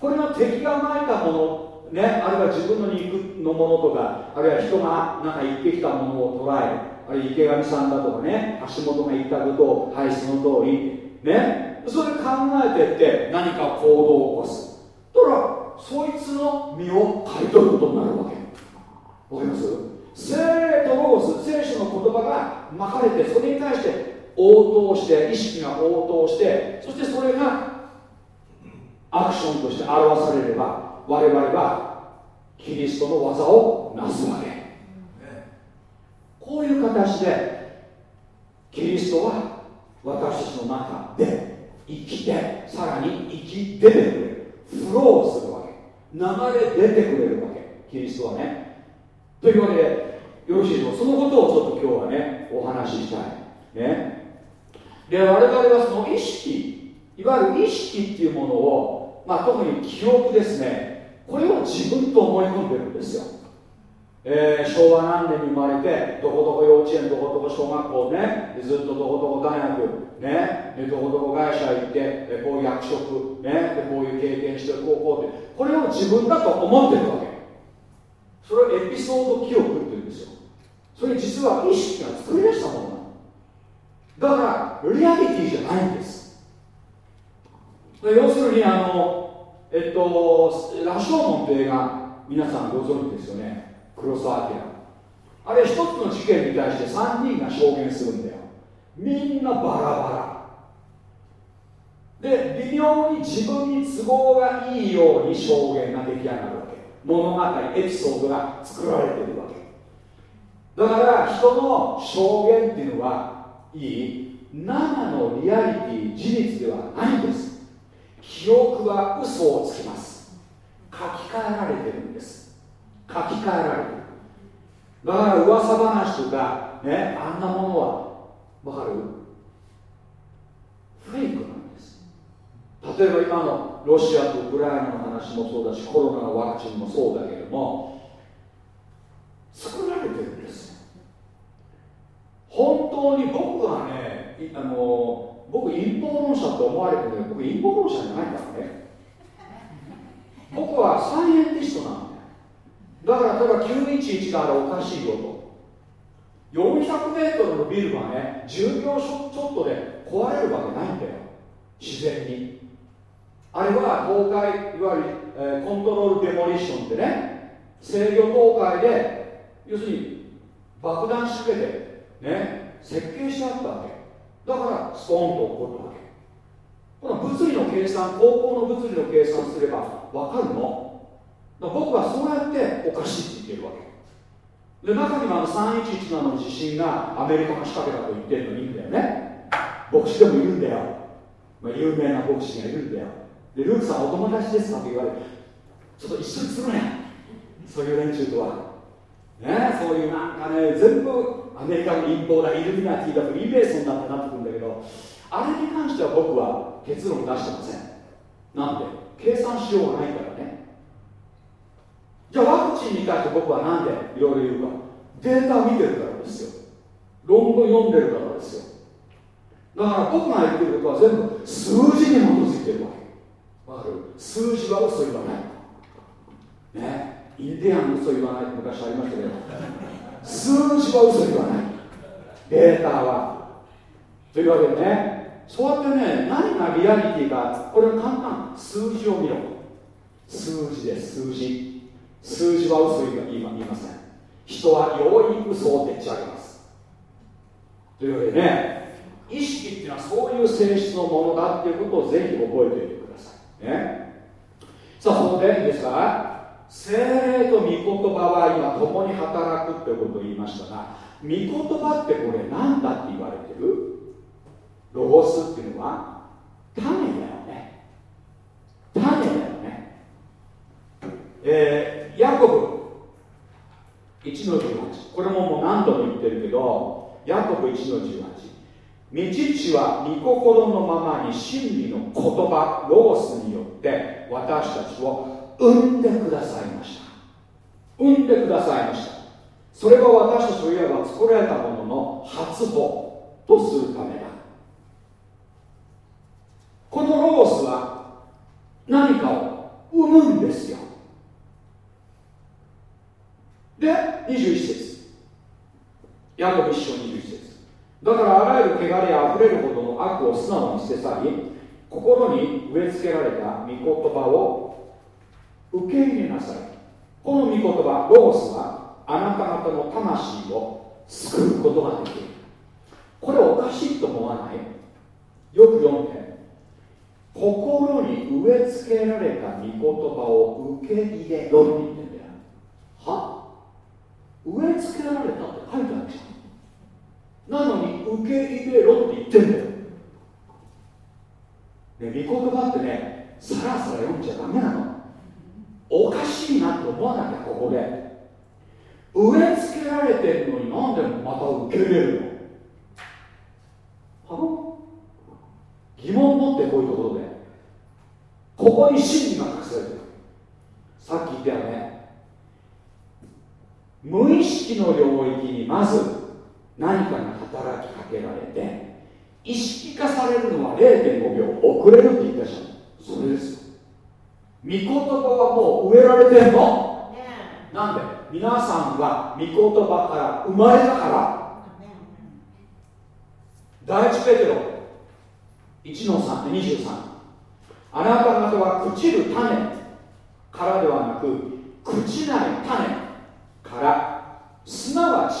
これは敵がまいたものね、あるいは自分の肉のものとかあるいは人がなんか言ってきたものを捉える。あれ池上さんだとかね橋本が言ったことをはいその通り。ねそれ考えてって何か行動を起こす。だからそいつの身を刈り取ることになるわけ。わかります？精霊とロゴス聖書の言葉がまかれてそれに対して応答して意識が応答してそしてそれがアクションとして表されれば我々はキリストの技をなすわけ。こういう形でキリストは私たちの中で生きてさらに生き出てくれる。フローするわけ。流れ出てくれるわけ。キリストはね。というわけでよろしいでしょうそのことをちょっと今日はねお話ししたい。ね。で我々はその意識いわゆる意識っていうものを、まあ、特に記憶ですね。これを自分と思い込んでるんですよ。えー、昭和何年に生まれてどこどこ幼稚園どこどこ小学校ねずっとどこどこ大学ねでどこどこ会社行ってでこういう役職ねでこういう経験してこうこうってこれを自分だと思ってるわけ。それをエピソード記憶っていうんですよ。それ実は意識が作り出したものなの。だからリアリティじゃないんです。要するにあのえっと「羅生門」って映画皆さんご存知ですよね。黒澤明あれ一つの事件に対して3人が証言するんだよ。みんなバラバラ。で微妙に自分に都合がいいように証言が出来上がるわけ。物語エピソードが作られてるわけ。だから人の証言っていうのはいい。生のリアリティ事実ではないんです。記憶は嘘をつきます。書き換えられてるんです。書き換えられる。だから噂話とかねあんなものはわかる？フェイクなんです。例えば今のロシアとウクライナの話もそうだしコロナのワクチンもそうだけども作られてるんです。本当に僕はねあの僕陰謀論者と思われてるけど僕陰謀論者じゃないからね。僕はサイエンティストなんだから例えば911があれおかしいよと。400メートルのビルがね10秒ちょっとで壊れるわけないんだよ。自然に。あれは倒壊いわゆる、えー、コントロールデモリッションってね制御倒壊で要するに爆弾仕掛けてね設計してあったわけ。だからストーンと起こるわけ。この物理の計算高校の物理の計算すれば分かるの。僕はそうやっておかしいって言ってるわけ。で中にはあの3117の地震がアメリカが仕掛けたと言ってるのにいいんだよね。牧師でもいるんだよ、まあ、有名な牧師がいるんだよ。でルークさんお友達ですかって言われてちょっと一緒にするね。そういう連中とは。ねそういうなんかね全部アメリカの陰謀だイルミナティだフリーベースになってなってくるんだけどあれに関しては僕は結論出してません。なんで計算しようがないからね。じゃあワクチンに関して僕は何でいろいろ言うか。データを見てるからですよ。論文読んでるからですよ。だから僕が言ってることは全部数字に基づいてるわけ。わかる？数字は嘘言わない。ね？インディアンの嘘言わないって昔ありましたけど。数字は嘘言わない。データは。というわけでねそうやってね何がリアリティかこれは簡単。数字を見ろ。数字です。数字。数字は嘘言いません。人は容易に嘘をでっち上げます。というわけでね意識っていうのはそういう性質のものだっていうことをぜひ覚えておいてくださいね。さあそこでいいですか精霊と御言葉は今共に働くってことを言いましたが御言葉ってこれ何だって言われてる？ロゴスっていうのは種だよね。種だよね。えーヤコブ。1の18これももう何度も言ってるけどヤコブ1の18道父は御心のままに真理の言葉ロゴスによって私たちを生んでくださいました。生んでくださいました。それが私たちをいわば作られたものの初歩とするためだ。このロゴスは何かを生むんですよで21節ヤコブ一章21植え付けられた御言葉を受け入れなさいこの御言葉ロゴスはあなた方の魂を救うことができるこれおかしいと思わない？よく読んで。心に植え付けられた御言葉を受け入れろって言ってんだよ。は？植え付けられたって書いてあるじゃんなのに受け入れろって言ってんだよ。で御言葉ってねさらさら読んじゃダメなの。おかしいなって思わなきゃここで。植え付けられてるのになんでまた受け入れるの？は疑問持ってこういうところで。ここに真理が隠されてる。さっき言ったよね。無意識の領域にまず何かが働きかけられて意識化されるのは0.5秒遅れるって言ったじゃん。それですよ。御言葉はもう植えられてんの？なんで？皆さんは御言葉から生まれたから。第一ペテロ。1の3で23あなた方は朽ちる種からではなく朽ちない種からすなわち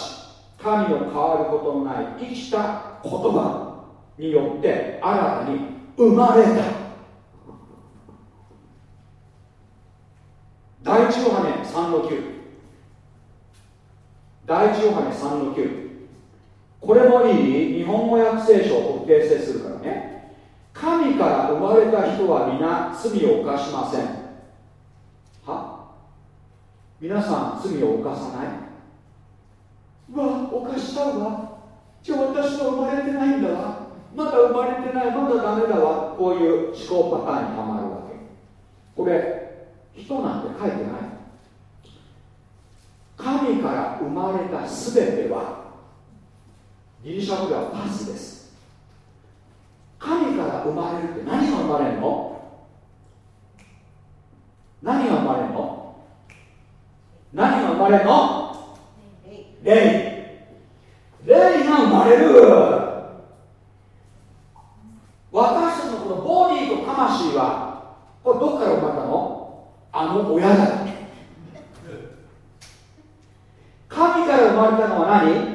神の変わることのない生きた言葉によって新たに生まれた。第一ヨハネ3の9第一ヨハネ3の9これもいい日本語訳聖書を訂正するからね。神から生まれた人は皆罪を犯しません。は？皆さん罪を犯さない？うわ犯しちゃうわ。じゃあ私は生まれてないんだわ。まだ生まれてないまだダメだわ。こういう思考パターンにはまるわけ。これ人なんて書いてない。神から生まれた全てはギリシャ語ではパスです。神から生まれるって何が生まれるの？何が生まれるの？何が生まれるの？霊。霊が生まれる。私たちのこのボディと魂はこれどっから生まれたの？あの親だ。神から生まれたのは何？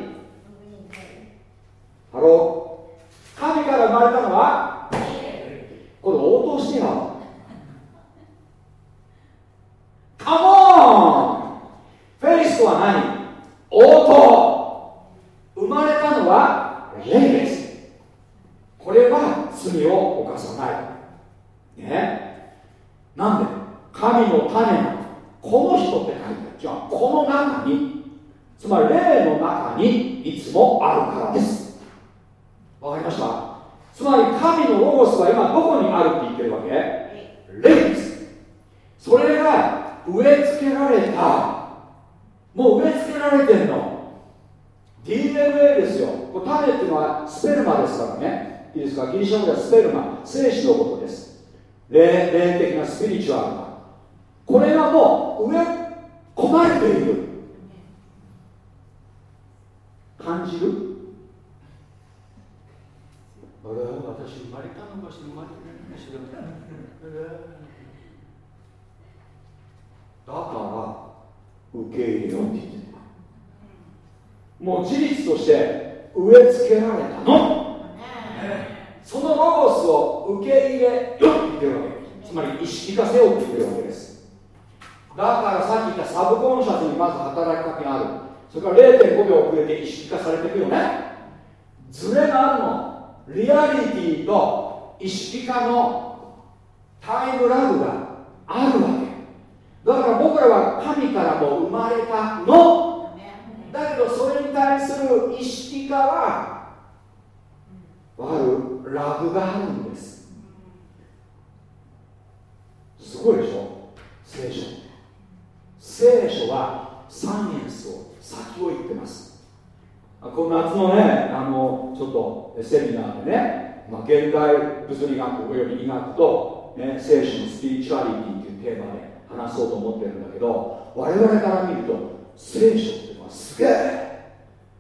我々から見ると聖書ってのはすげえ。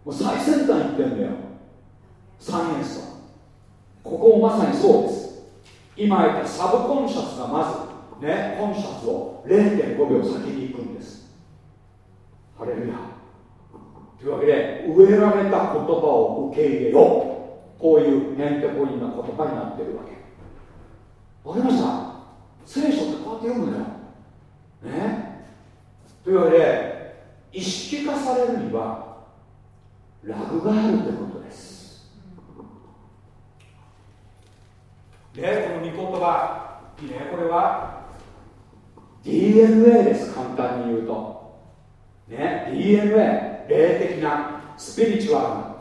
もう最先端行ってんだよ。サイエンスは。ここもまさにそうです。今言ったサブコンシャスがまずねコンシャスを0.5秒先に行くんです。ハレルヤ。というわけで植えられた言葉を受け入れよ。うこういうヘンテコリンな言葉になってるわけ。わかりました？聖書ってこうやって読むのよ。ね？というわけで意識化されるにはラグがあるということです。でこの御言葉いいねこれは？DNA です簡単に言うと。ね DNA 霊的なスピリチュアルな。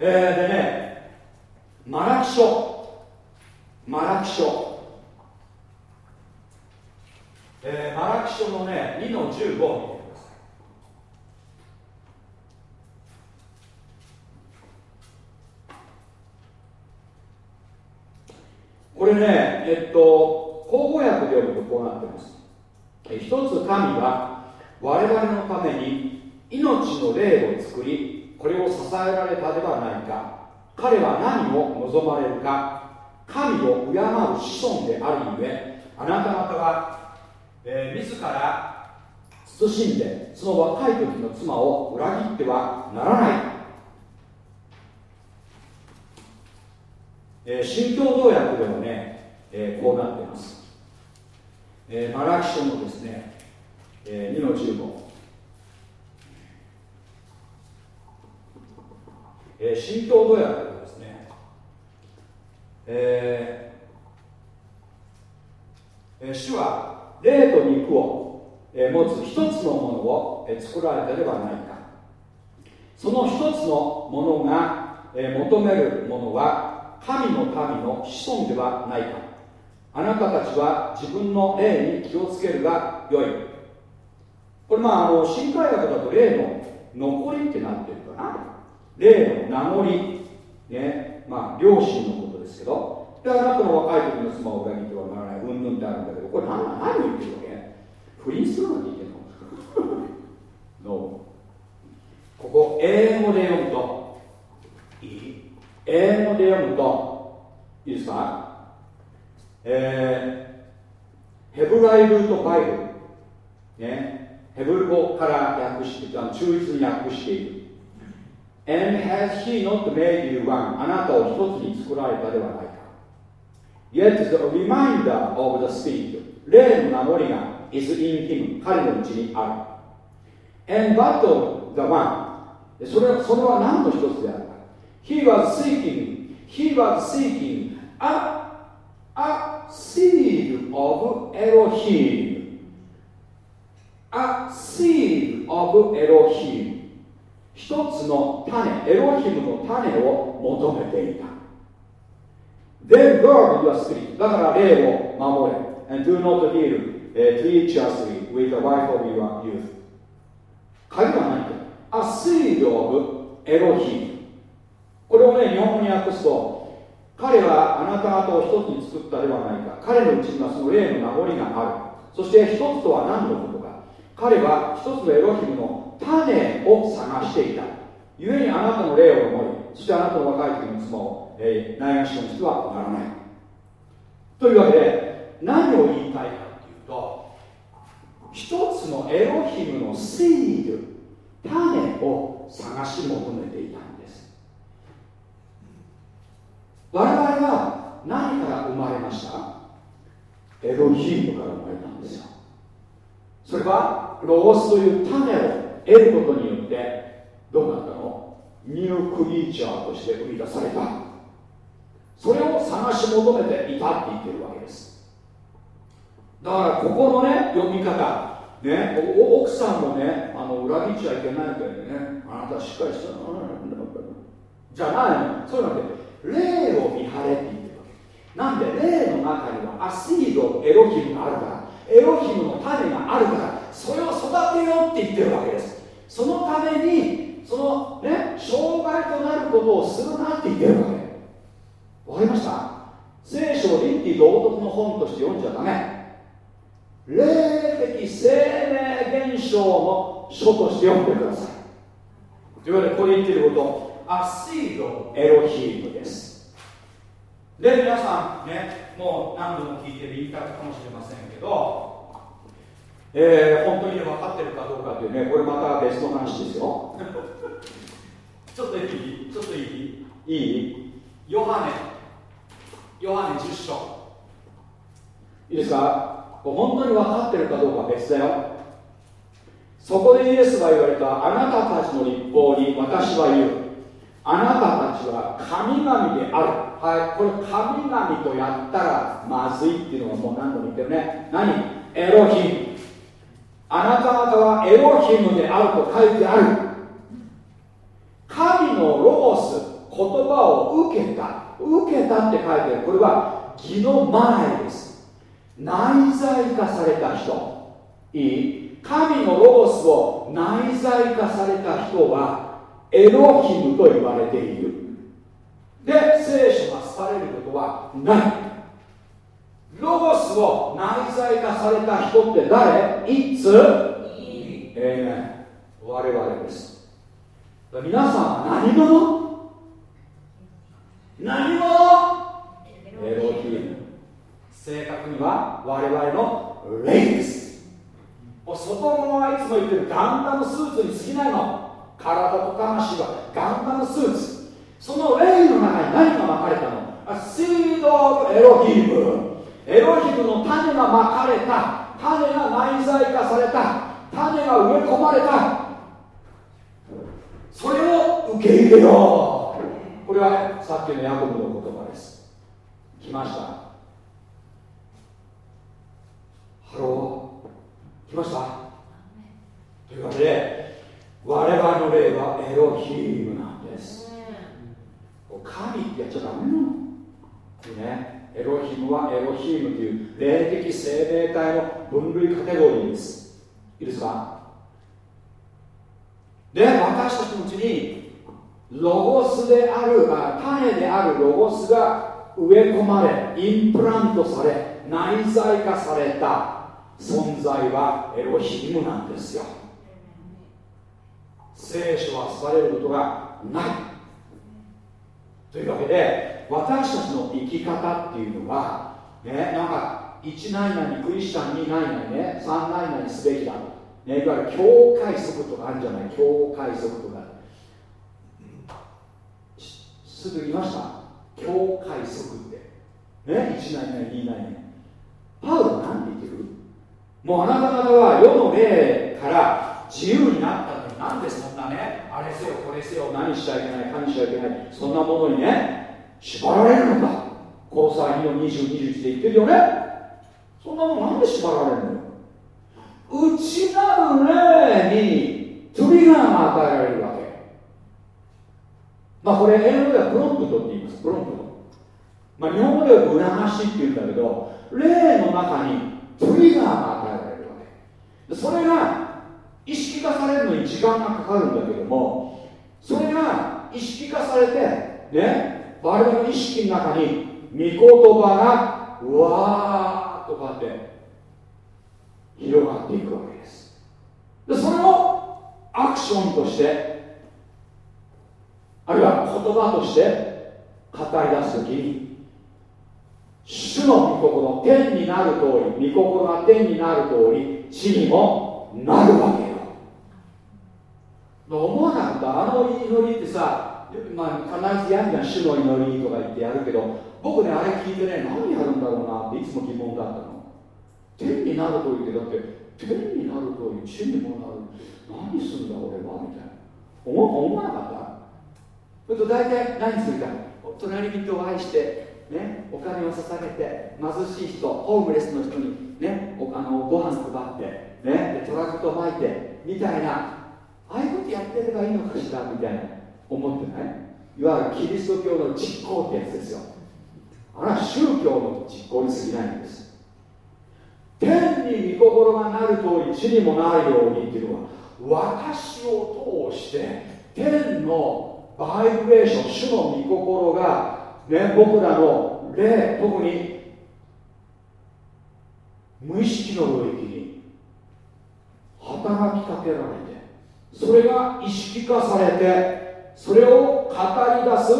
えー、でねマラキ書マラキ書えー、マラキ書のね2の15を見てくださいこれねえっと口語訳で読むとこうなってます。一つ神は我々のために命の霊を作りこれを支えられたではないか。彼は何を望まれるか。神を敬う子孫であるゆえあなた方は、えー、自ら慎んでその若い時の妻を裏切ってはならない、えー、新共同訳ではね、えー、こうなっています、えー、マラキ書のですね、えー、2の15えー、新共同訳ではですね、えーえー、主は霊と肉を、持つ一つのものを、作られたではないか。その一つのものが、求めるものは神の民の子孫ではないか。あなたたちは自分の霊に気をつけるがよい。これまああの新海学だと霊の残りってなってるかな。例の名残、ね、まあ、両親のことですけど、で、あなたの若い時の妻を裏切ってはならない、うんぬんってあるんだけど、これ何何言ってるわけ？不倫するなんて言ってんののここ、英語で読むと、いい？英語で読むと、いいですか？えー、ヘブライルートバイブル、ね、ヘブル語から訳して、忠実に訳している。And has he not made you one? あなたを一つに作られたではないか。Yet the reminder of the Spirit 霊の名残が is in him 彼のうちにある。And but the one それそれは何の一つであるか He was seeking He was seeking a, a seed of Elohim A seed of Elohim 一つの種エロヒムの種を求めていた Then guard your spirit だから霊を守れ。And do not deal、uh, treacherously with the wife of your youth. 鍵は何か A seed of エロヒ。ムこれをね日本語に訳すと彼はあなた方を一つに作ったではないか。彼のうちにはその霊の名残がある。そして一つとは何のことか。彼は一つのエロヒムの種を探していた。故にあなたの霊を守りそしてあなたの若い時の妻を、えー、ないがしろにしてはならない。というわけで何を言いたいかというと一つのエロヒムのセール種を探し求めていたんです。我々は何から生まれました？エロヒムから生まれたんですよ。それはロゴスという種を得ることによってどうなったの？ニュークリーチャーとして生み出された。それを探し求めていたって言ってるわけです。だからここのね読み方。ね奥さんもねあの裏切っちゃいけないけどね。あなたしっかりしたの。じゃないの。そういうのって霊を見張れって言ってるわけ。なんで霊の中にはアシードエロヒムがあるから。エロヒムの種があるからそれを育てようって言ってるわけです。そのためにそのね障害となることをするなって言ってるわけ。わかりました？聖書を倫理道徳の本として読んじゃダメ。霊的生命現象の書として読んでください。というわけでここで言ってること。アシードエロヒームです。で皆さんねもう何度も聞いてる言い方かもしれませんけど、えー、本当に分かってるかどうかっていうねこれまた別の話ですよ。ちょっといい？ちょっといい？いい？ヨハネ。ヨハネ10章。いいですか？本当に分かってるかどうか別だよ。そこでイエスが言われたあなたたちの立法に私は言う。あなたたちは神々である。はい。これ神々とやったらまずいっていうのはもう何度も言ってるね。何？エロヒムあなた方はエロヒムであると書いてある。神のロゴス言葉を受けた。受けたって書いてある。これは義の前です。内在化された人。いい？神のロゴスを内在化された人はエロヒムと言われている。で聖書が廃れることはない。ロゴスを内在化された人って誰？いつ？えー、我々です。皆さんは何者？何者？エロヒム正確には我々の霊です外物はいつも言ってるガンダムスーツに過ぎないの。体と魂はガンダムスーツ。その霊の中に何がまかれたの？シード・エロヒムエロヒムの種がまかれた。種が内在化された。種が植え込まれた。それを受け入れよう。これはねさっきのヤコブの言葉です。来ました。ハロー。来ました。というわけで我々の霊はエロヒームなんです。神ってやっちゃダメなの。ねエロヒムはエロヒムという霊的生命体の分類カテゴリーですいいですかで私たちのうちにロゴスであるあ種であるロゴスが植え込まれインプラントされ内在化された存在はエロヒムなんですよ聖書はされることがないというわけで私たちの生き方っていうのはねなんか1内々にクリスチャン2内々ね3内々にすべきだ。ね、いわゆる境界則とかあるんじゃない。境界則とかすぐ言いました。境界則って。ね1内々2内々パウロなんて言ってる？もうあなた方は世の霊から自由になったのになんでそんなねあれせよこれせよ何しちゃいけない何しちゃいけないそんなものにね縛られるのか？この際2の2021で言ってるよね？そんなものなんで縛られるの内なる霊にトリガーが与えられるわけ。まあこれ英語ではプロンプトって言います。プロンプト。まあ日本語では促しって言うんだけど霊の中にトリガーが与えられるわけ。それが意識化されるのに時間がかかるんだけどもそれが意識化されてね我々の意識の中に御言葉がうわーっとかって広がっていくわけです。でそれをアクションとしてあるいは言葉として語り出す時に主の御心天になる通り御心が天になる通り地にもなるわけよ。思わなかったあの祈りってさ、まあ、必ずやんじゃん主の祈りとか言ってやるけど僕ねあれ聞いてね何やるんだろうなっていつも疑問だったの。天になると言ってだって天になるという地にもなる。何するんだ俺はみたいな。思思わなかった？それと大体何するか。隣人を愛してねお金を捧げて貧しい人ホームレスの人にねおあのご飯配ってねトラクト巻いてみたいな。ああいうことやってればいいのかしらみたいな。思ってない？いわゆるキリスト教の実行ってやつですよ。あれは宗教の実行に過ぎないんです。天に御心がなる通り地にもなるようにっていうのは私を通して天のバイブレーション主の御心が、ね、僕らの霊特に無意識の領域に働きかけられてそれが意識化されてそれを語り出す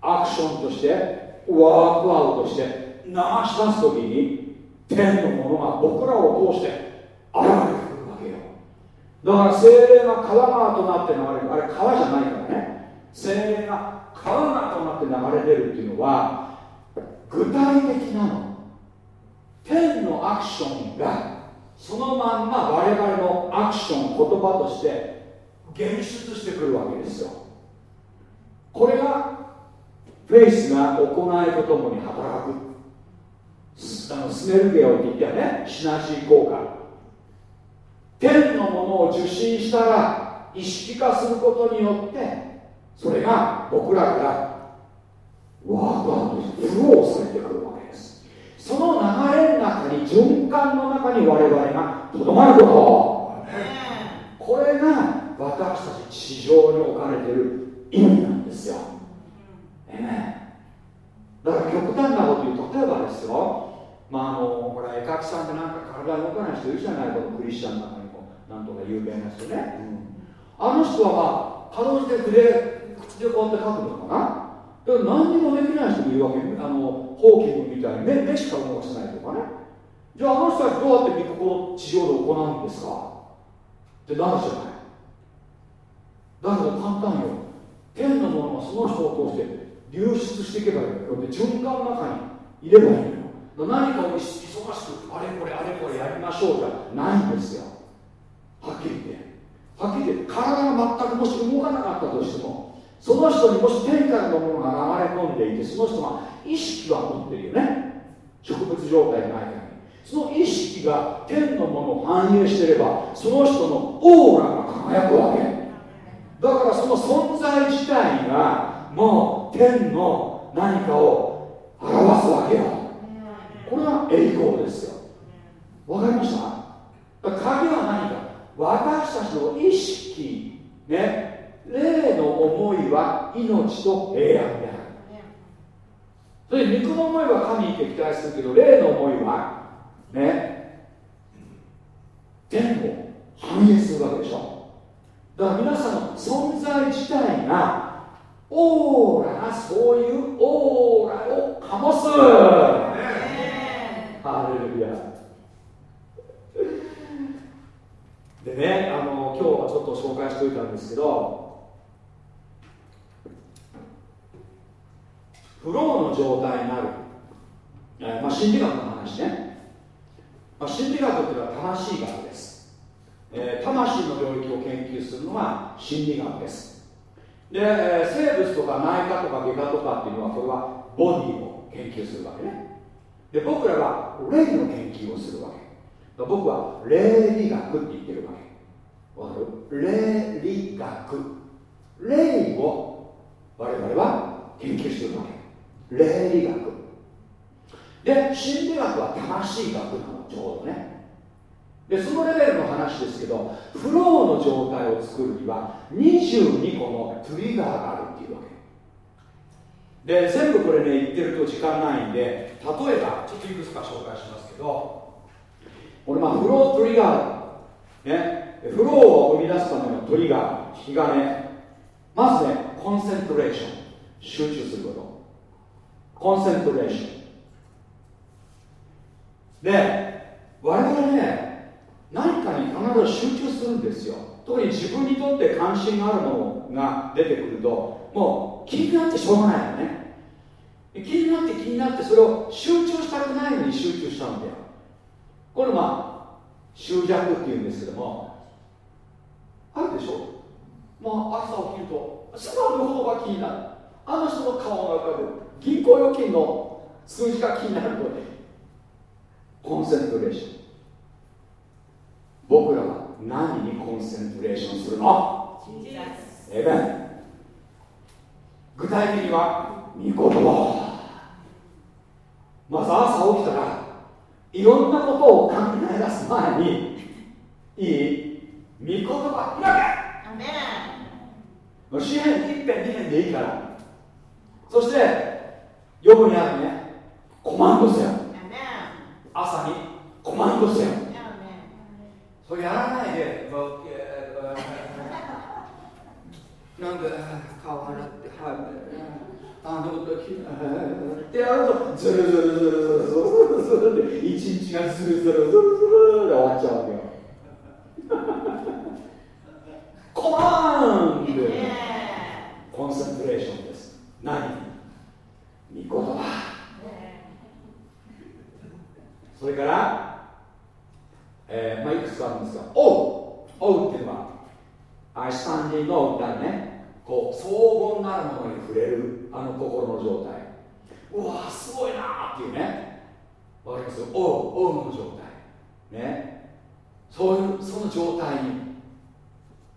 アクションとしてワークアウトして流し出す時に天のものが僕らを通して現れてくるわけよ。だから精霊が川川となって流れる。あれ川じゃないからね。精霊が川川となって流れてるっていうのは具体的なの。天のアクションがそのまんま我々のアクション言葉として現出してくるわけですよ。これがフェイスが行いとともに働く。あのスネルゲオって言ったよねシナジー効果天のものを受信したら意識化することによってそれが僕らからワークアウトしてフローされてくるわけです。その流れの中に循環の中に我々がとどまることこれが私たち地上に置かれている意味なんですよ、ね、だから極端なこと言う例えばですよ。まああのほら絵描きさんってなんか体動かない人いるじゃないこのクリスチャンの中にもなんとか有名な人ね、うん、あの人はまあかろうじて筆口でこうやって描くのかな。だから何にもできない人もいるわけあのホーキングみたいに目目しか動かせないとかね。じゃああの人たちどうやって御心地上で行うんですか？ってなるじゃないだけど簡単よ。天のものはその人を通して流出していけばいいので循環の中に入ればいいの。よ何かを忙しくあれこれあれこれやりましょうじゃないんですよ。はっきり言ってはっきり言って体が全くもし動かなかったとしてもその人にもし天からのものが流れ込んでいてその人が意識は持ってるよね。植物状態ないかその意識が天のものを反映してればその人のオーラが輝くわけ。だからその存在自体がもう天の何かを表すわけよ。これが栄光ですよ。わかりました？鍵は何か。私たちの意識ね霊の思いは命と平安である。それで肉の思いは神に敵対するけど霊の思いはね天を反映するわけでしょだから皆さんの存在自体がオーラがそういうオーラを醸す。ハレルヤでねあの今日はちょっと紹介しておいたんですけどフローの状態になる、えー、まあ、心理学の話ね、まあ、心理学っていうのは正しい学です、えー、魂の領域を研究するのは心理学です。で、えー、生物とか内科とか外科とかっていうのはこれはボディを研究するわけね。で僕らは霊の研究をするわけ。僕は霊理学って言ってるわけ。わかる？霊理学霊を我々は研究してるわけ。霊理学で心理学は魂学なのちょうどね。でそのレベルの話ですけどフローの状態を作るには22個のトリガーがあるっていうわけ。で全部これね言ってると時間ないんで例えばちょっといくつか紹介しますけどこれまあフロートリガーねフローを生み出すためのトリガー引き金。まずねコンセントレーション集中すること。コンセントレーション。で我々ね何かに必ず集中するんですよ。特に自分にとって関心があるものが出てくるともう気になってしょうがないよね。気になって気になってそれを集中したくないのに集中したんだよ。これまあ執着っていうんですけどもあるでしょ？まあ朝起きるとすぐあの方が気になる。あの人の顔が浮かぶ銀行預金の数字が気になるとねコンセントレーション。僕らは何にコンセントレーションするの？えべ具体的には御言葉。まず朝起きたらいろんなことを考え出す前にいい御言葉開け。詩篇1編2編でいいから。そして予部にあるねコマンドせよ。朝にコマンドせよそれやらないで。なんかあの時ってやるとズルズルズルズルズルズルズルって一日がズルズルズルズルで終わっちゃうわけよコマンドコンセントレーションです何御言葉それから、えーまあ、いくつかあるんですが「おう」「おう」っていうのはアイスタンディングを歌うね。こう荘厳なるものに触れるあの心の状態。うわすごいなっていうね。わかります？おうおうの状態。ね。そういうその状態に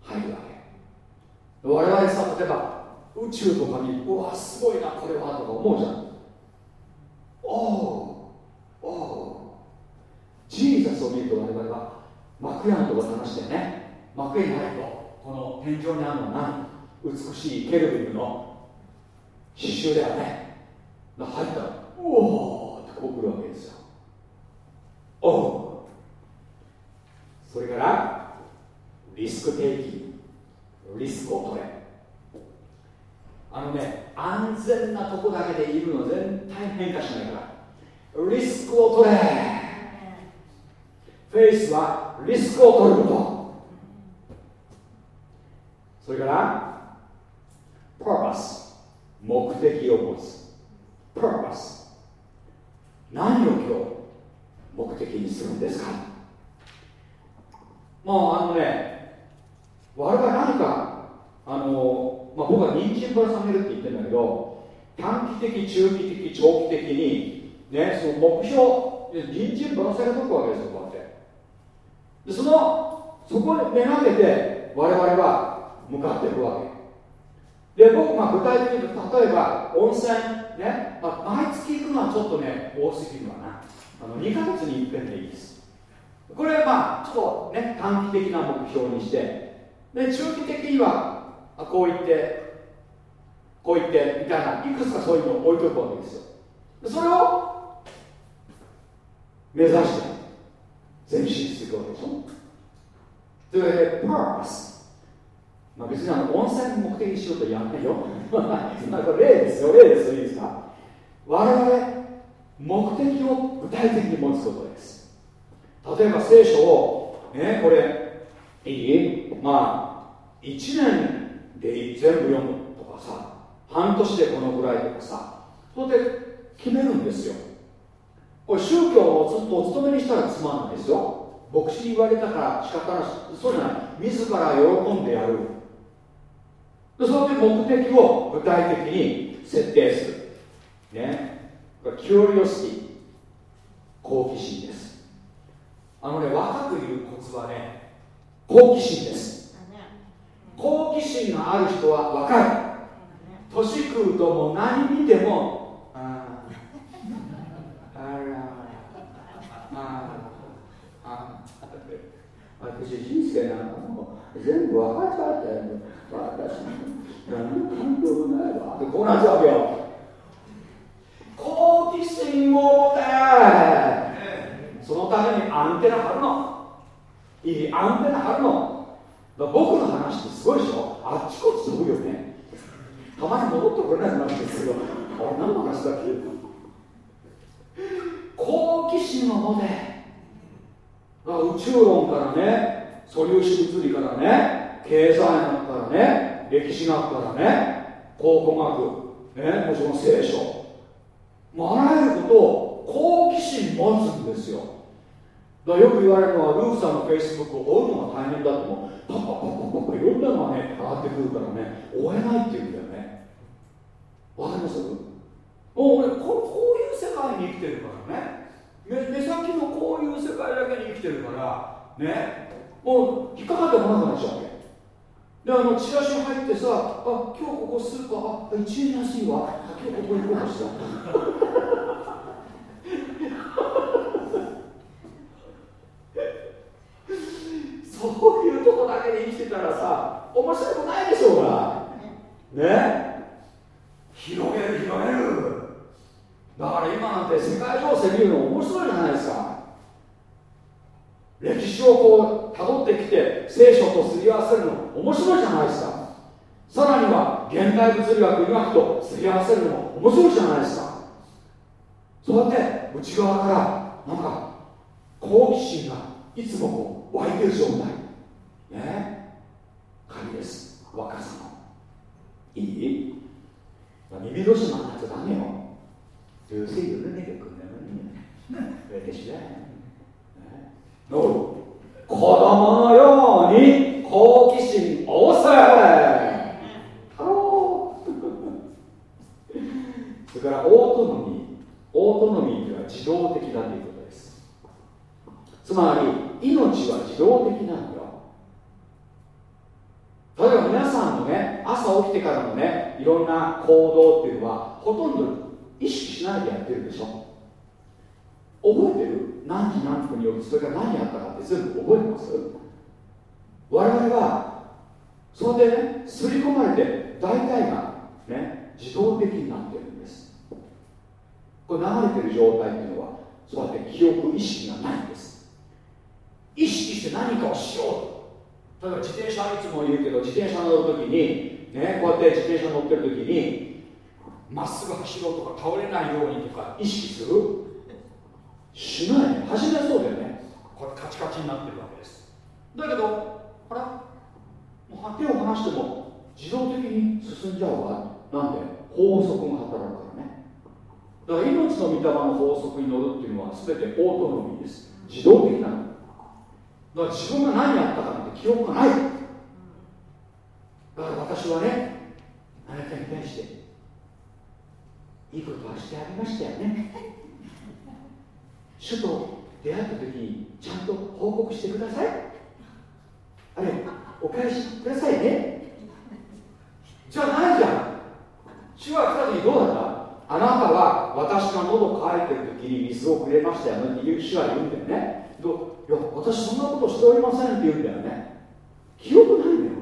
入るわけ。我々さ例えば宇宙とかにうわすごいなこれはとか思うじゃん。おうおうジーザスを見ると我々は幕屋のところ話してね。幕屋に入るとこの天井にあるのは何？美しいケルビムの刺繍だよね。入ったらうおーってこう来るわけですよ。おおそれからリスクテイキリスクを取れ。あのね安全なとこだけでいるの全体変化しないから。リスクを取れ。フェイスはリスクを取ること。それからパーパス目的を持つ。purpose 何を今日目的にするんですか？もうあのね我々何かあの、まあ、僕は人参ぶら下げるって言ってるんだけど短期的中期的長期的にねその目標人参ぶら下げとくわけですよでそのそこにめがけて我々は向かっていくわけ。で僕が具体的に例えば温泉ね、まあ、毎月行くのはちょっとね多すぎるわな。あの2ヶ月に一遍でいいです。これまあちょっとね短期的な目標にして。で中期的にはこう言ってこう言ってみたいないくつかそういうのを置いておくわけですよ。それを目指して前進していくわけでしょ？で、purpose まあ、別にあの温泉目的にしようとやめよ。なんか例ですよ。例ですよ。いいですか？我々目的を具体的に持つことです。例えば聖書をねこれいい？まあ1年で全部読むとかさ半年でこのぐらいとかさそれで決めるんですよ。これ宗教をずっとお勤めにしたらつまんないですよ。牧師に言われたから仕方なし。そうじゃない。自ら喜んでやる。でそれで目的を具体的に設定する。ね。キュリオシティ好奇心です。あのね若く言うコツはね好奇心です。好奇心がある人は若い年食うともう何見てもああらああ私人生なんかもう全部分かっちゃったよ私何の感動もないわってこうなっちゃうわけよ好奇心を持てそのためにアンテナ張るのいいアンテナ張るの僕の話ってすごいでしょあっちこっち飛ぶよねたまに戻ってこれなくなるんですけどあれ何の話だっけ好奇心を持て。宇宙論からね素粒子物理からね経済学からね歴史学からね考古学ねもちろん聖書。あらゆることを好奇心持つんですよ。だからよく言われるのはルークさんのフェイスブックを追うのが大変だと思う。パパパパパパいろんなのがね上がってくるからね追えないっていうんだよねわかりますもう俺ここういう世界に生きてるからね。目目先のこういう世界だけに生きてるからね。もう引っかかってこなくなっちゃう。わけであのチラシ入ってさあ今日ここスーパーあ1円安いわ。今日ここ行こうかしら そういうとこだけで生きてたらさ面白くないでしょうが。ね。広げる広げる。だから今なんて世界情勢見るの面白いじゃないですか。歴史をこう辿ってきて聖書とすり合わせるの面白いじゃないですか。さらには現代物理学医学とすり合わせるのも面白いじゃないですか。そうやって内側からなんか好奇心がいつもこう湧いてる状態。ね。神です。若さの。いい？耳戸島になっちゃダメよ。ルーシールネゲ君だよね私だよ子供のように好奇心旺盛ハローそれから autonomy autonomy というのは自動的だということですつまり命は自動的なんだよ例えば皆さんのね朝起きてからのねいろんな行動っていうのはほとんど意識しないでやってるでしょ？覚えてる？何時何分に起きそれから何やったかって全部覚えてます？我々はそれでね刷り込まれて大体がね自動的になってるんです。これ流れてる状態っていうのはそうやって記憶意識がないんです。意識して何かをしようと。例えば自転車いつも言うけど自転車乗るときにねこうやって自転車乗ってるときにまっすぐ走ろうとか倒れないようにとか意識する？しない。ね始めそうだよね。これカチカチになってるわけです。だけどあらもう手を離しても自動的に進んじゃうわ。なんで？法則が働くからね。だから命の御霊の法則に乗るっていうのは全てオートノミーです。自動的なの。だから自分が何やったかなんて記憶がない。だから私はねあなたに対していいことはしてあげましたよね。主と出会った時にちゃんと報告してください。あれお返しくださいね。じゃないじゃん。主は来た時どうだった？あなたは私が喉乾いてる時に水をくれましたよねって主は言うんだよね。どいや私そんなことしておりませんって言うんだよね。記憶ないんだよ。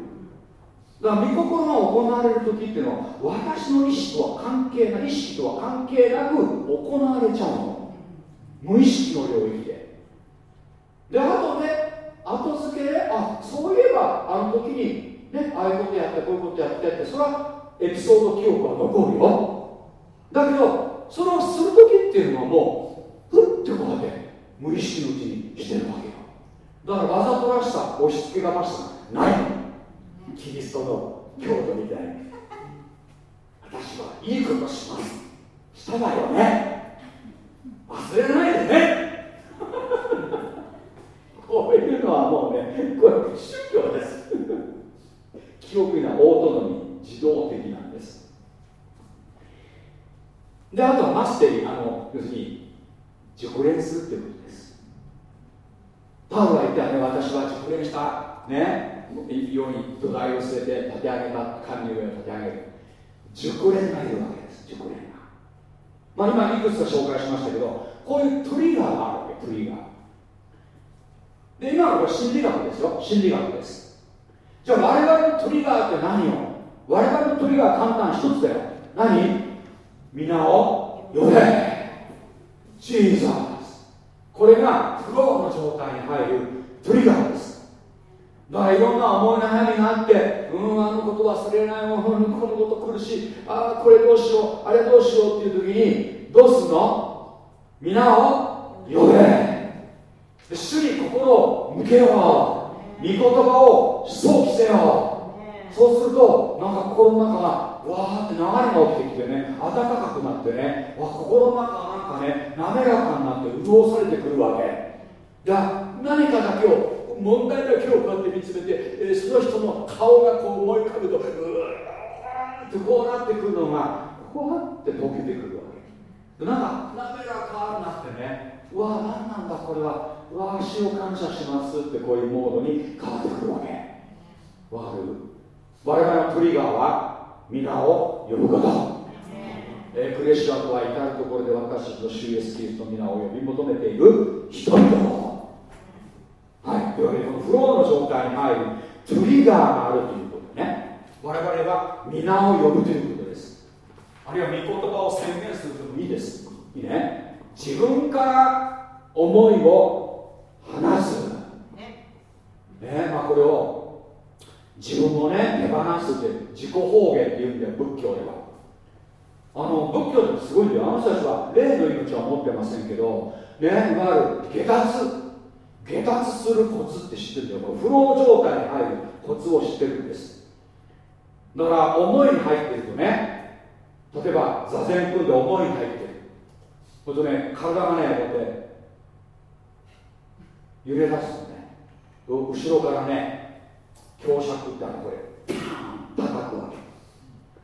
だから御心が行われる時っていうのは私の意識とは関係ない意識とは関係なく行われちゃうの。無意識の領域で。であとで後付けであそういえばあの時にねああいうことやってこういうことやってってそれはエピソード記憶は残るよ。だけどそれをする時っていうのはもうふってこうやって無意識のうちにしてるわけよ。だからわざとらしさ押し付けがましさない。キリストの強度みたい。に私はいいことします。したわよね。忘れないでね。こういうのはもうねこれ宗教です。記憶がオートノミー自動的なんです。であとはマステリーあの要するに熟練するってことです。パウロは言ったよね。私は熟練した。ね。ように土台を捨てて立て上げた神の上を立て上げる。熟練がいるわけです熟練が。まあ、今いくつか紹介しましたけどこういうトリガーがあるわけトリガー。で今のこれ心理学ですよ。心理学です。じゃあ我々のトリガーって何よ？我々のトリガー簡単一つだよ。何？皆を呼べ。ジーザーこれがフローの状態に入るトリガー。だからいろんな思い悩みがあって、うん、あのこと忘れないもん、このこと苦しい、ああ、これどうしよう、あれどうしようっていう時に、どうすんの？皆を呼べ。主に心を向けよう。御言葉を想起せよ。そうすると、なんか心の中が、わーって流れが起きてきてね、暖かくなってね、わ心の中がなんかね、滑らかになって潤されてくるわけ。じゃ何かだけを問題だけをこうやって見つめて、えー、その人の顔がこう思い浮かべるとうーってこうなってくるのがこうやって溶けてくるわけ。なんか滑らかになってね。うわ何なんだこれは。うわ足を感謝しますってこういうモードに変わってくるわけ。わかる？我々のトリガーは皆を呼ぶこと。えー、クレシアとは至るところで私たちの主イエスキリスト皆を呼び求めている人々、というわけでこのフローの状態に入る。トリガーがあるということでね。我々は皆を呼ぶということです。あるいは御言葉を宣言するともいいです。いいね。自分から思いを話す。ね。まあこれを自分をね手放すって自己放言っていうんだよ仏教では。あの仏教ってすごいんだよ。あの人たちは霊の命は持ってませんけどねいわゆる下脱下脱するコツって知ってるんだよフロー状態に入るコツを知ってるんです。だから思いに入ってるとね例えば座禅組んで思いに入ってる。ほんとね体がねこうやって揺れ出すのね。後ろからね強尺ってあるこれパーン叩くわけ。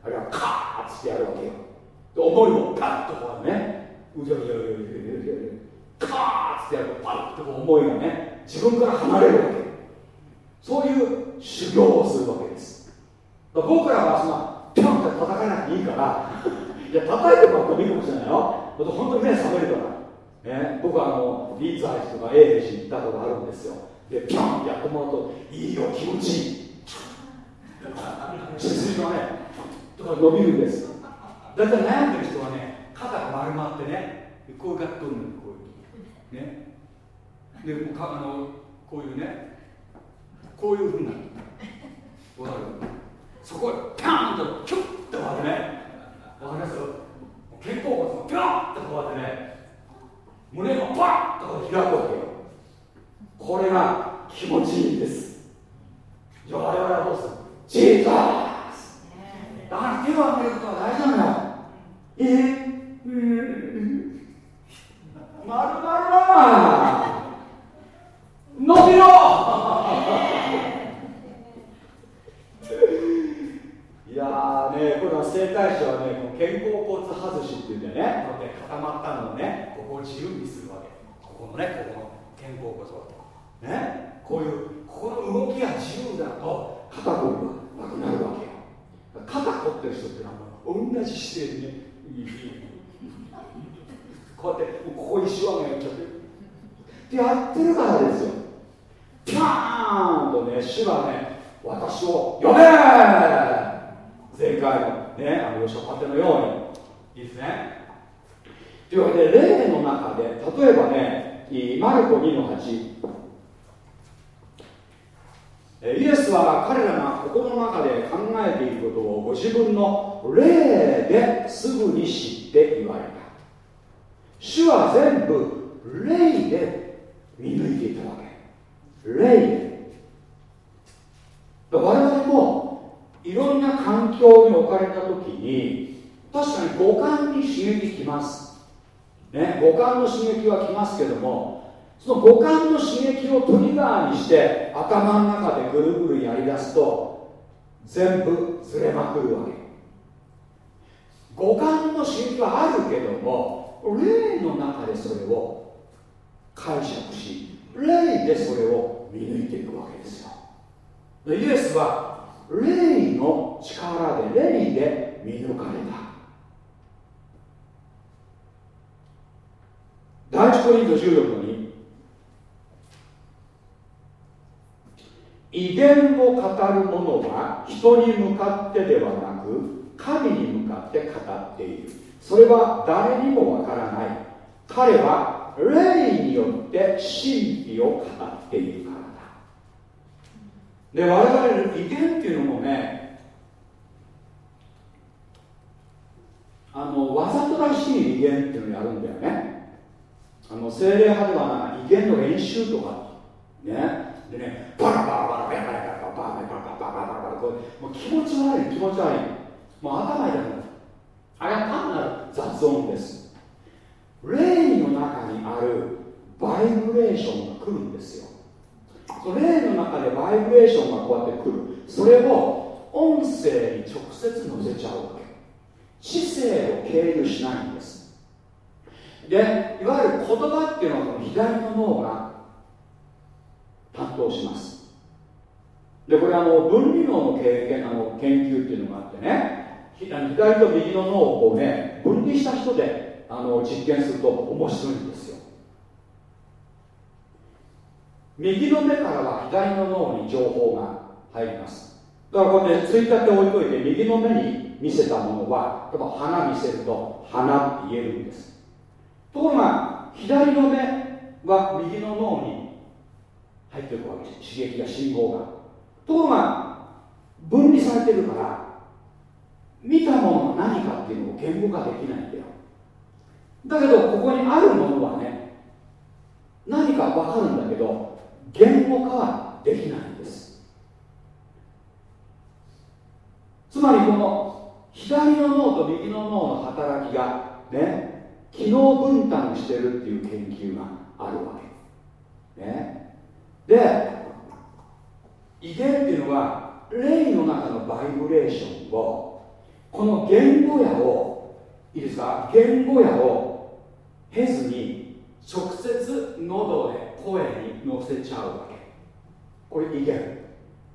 あるいはカーッつってやるわけよ。で思いもパッとこうねうじゃうじゃうじゃうじゃうじゃうカーッってやるとパッと思いがね自分から離れるわけ。そういう修行をするわけです。僕らはそのピョンって叩かなくていいから いや叩いてもらってもいいかもしれないよ。本当に目覚めるから。ね、僕はあのリーザーとかエージ行ったことあるんですよ。でピョンってやってもらうといいよ気持ちいい。背筋がねとか伸びるんです。だいたい悩んでる人はね肩が丸まってねこういう格好になる。こういうね。でもかあのこういうね。こういうふうになる。わかる？そこへピャンとキュッとこうやってね。わかります？肩甲骨がピャンとこうやってね。胸がパッと開くわけよ。これが気持ちいいんです。じゃあ我々はどうする？ジーザースだから手を挙げることは大事なのよ。えー、うんまるまるな伸びろいやね、これは整体師はね、この肩甲骨外しっていうんだよね、こうやって固まったのをね、ここを自由にするわけ。ここのね、ここの肩甲骨を。ね、こういう、ここの動きが自由だと、肩こりがなくなるわけよ。肩凝ってる人っていうのは、同じ姿勢でね、こうやって、ここ一緒はやっちゃって。ってやってるからですよ。ピャーンとね、主はね、私を呼べ前回のね、あのヨシャパテのように。いいですね。というわけで、例の中で、例えばね、マルコ2の8。イエスは彼らが心の中で考えていることをご自分の霊ですぐに知って言われた。主は全部霊で見抜いていたわけ。霊で。我々もいろんな環境に置かれた時に確かに五感に刺激きますね五感の刺激はきますけどもその五感の刺激をトリガーにして頭の中でぐるぐるやりだすと全部ずれまくるわけ五感の刺激はあるけども霊の中でそれを解釈し霊でそれを見抜いていくわけですよ。イエスは霊の力で霊で見抜かれた。第一コリント16の2威厳を語る者は人に向かってではなく神に向かって語っているそれは誰にもわからない。彼は霊によって神秘を語っているからだ。で我々の威厳っていうのもねあのわざとらしい威厳っていうのをやるんだよね。あの精霊派では威厳の練習とかね。でねバラバラバラバラバラバラバラバラバラバラバラこれもう気持ち悪い気持ち悪いもう頭痛くなるあれは単なる雑音です。霊の中にあるバイブレーションが来るんですよ。その霊の中でバイブレーションがこうやってくる。それを音声に直接乗せちゃうわけ。知性を経由しないんです。でいわゆる言葉っていうのはこの左の脳が担当します。でこれはあの分離脳の経験あの研究っていうのがあってね。左と右の脳をこうね分離した人であの実験すると面白いんですよ。右の目からは左の脳に情報が入ります。だからこうやってついたて置いといて右の目に見せたものは例えば花見せると花って言えるんです。ところが左の目は右の脳に入っていくわけです。刺激が信号が。ところが分離されてるから見たものが何かっていうのを言語化できないんだよ。だけどここにあるものはね何か分かるんだけど言語化はできないんです。つまりこの左の脳と右の脳の働きがね機能分担してるっていう研究があるわけ。ね。で遺伝っていうのは霊の中のバイブレーションをこの言語やをいいですか？言語やを経ずに直接喉で声に乗せちゃうわけ。これ遺伝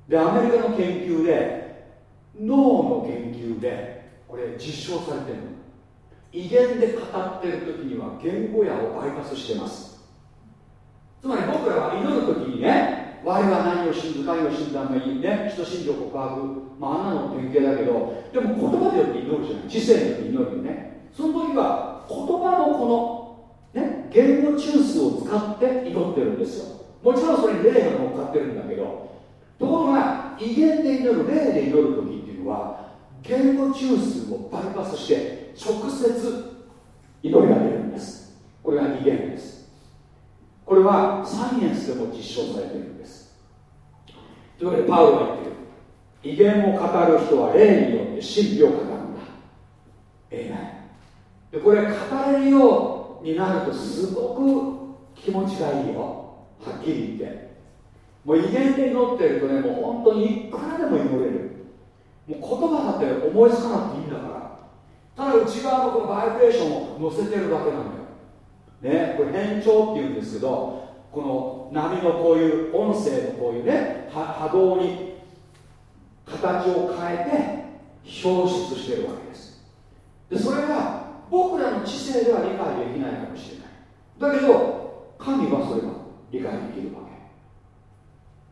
でアメリカの研究で脳の研究でこれ実証されてるの。威厳で語ってる時には言語やをバイパスしてます。つまり僕らは祈る時にね我は何を信ず何を信だめにね人信条告白まああんなの典型だけどでも言葉でよって祈るじゃない。知性によって祈るよね。その時は言葉のこのね言語中枢を使って祈ってるんですよ。もちろんそれに霊が乗っかってるんだけどところが威厳で祈る霊で祈る時っていうのは言語中枢をバイパスして直接祈りが出るんです。これが威厳です。これはサイエンスでも実証されているんです。というわけでパウロが言ってる。威厳を語る人は霊によって真理を語るんだ。ええでこれ語れるようになるとすごく気持ちがいいよ。はっきり言って。もう威厳で祈ってるとねもう本当にいくらでも祈れる。もう言葉だって思いつかなくていいんだから。ただ内側のこのバイブレーションを乗せてるだけなんだ。ね、これ変調っていうんですけどこの波のこういう音声のこういうね波動に形を変えて表出してるわけです。でそれが僕らの知性では理解できないかもしれない。だけど神はそれが理解できるわ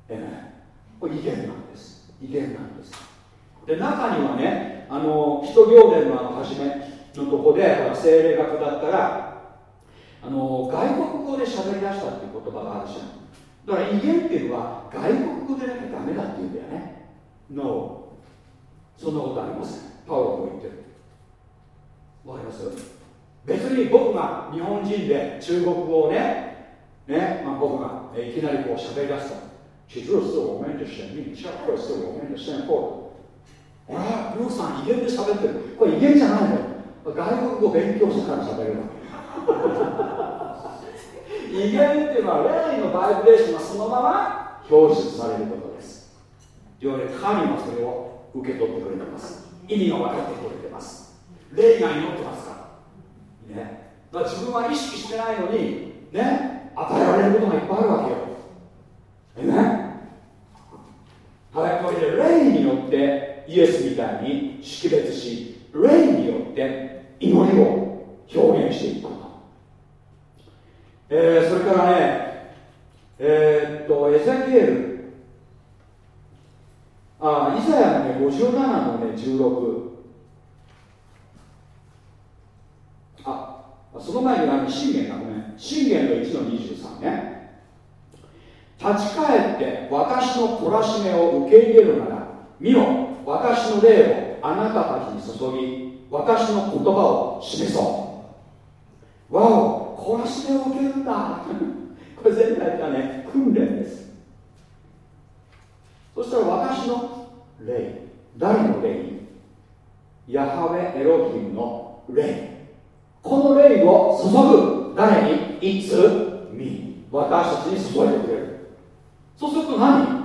け。ええ。これ威厳なんです。威厳なんです。で中にはねあの使徒行伝のあの初めのとこで精霊学だったらあの外国語で喋り出したっていう言葉があるじゃんだから威厳っていうのは外国語でなきゃダメだっていうんだよね No そんなことありませんパウロも言ってるわかります？別に僕が日本人で中国語をねね、まあ、僕がいきなりこう喋り出した。地図をすと其实是我们的生命，教会是我们的生活。ほら、ルーさん、威厳で喋ってる。これ威厳じゃないのよ。外国語勉強してから喋るわけ。威厳っていうのは霊のバイブレーションがそのまま表出されることです。というわけで神はそれを受け取ってくれてます。意味が分かってくれてます。霊が祈ってますから。ね。だから自分は意識してないのにね。与えられることがいっぱいあるわけよ。えね。はいこれで霊によってイエスみたいに識別し霊によって祈りを表現していく。ことえー、それからねえー、っとエゼキエル。あイザヤのね57のね16あその前にあの信玄だごめん。信玄の1の23ね。立ち返って私の懲らしめを受け入れるなら見ろ私の霊をあなたたちに注ぎ私の言葉を示そう。わお。懲らしめを受けるんだ これ全体がね訓練です。そしたら私の霊誰の霊？ヤハウェエロヒムの霊。この霊を注ぐ。誰に？いつ？み。私たちに注いでくれる。そうすると何？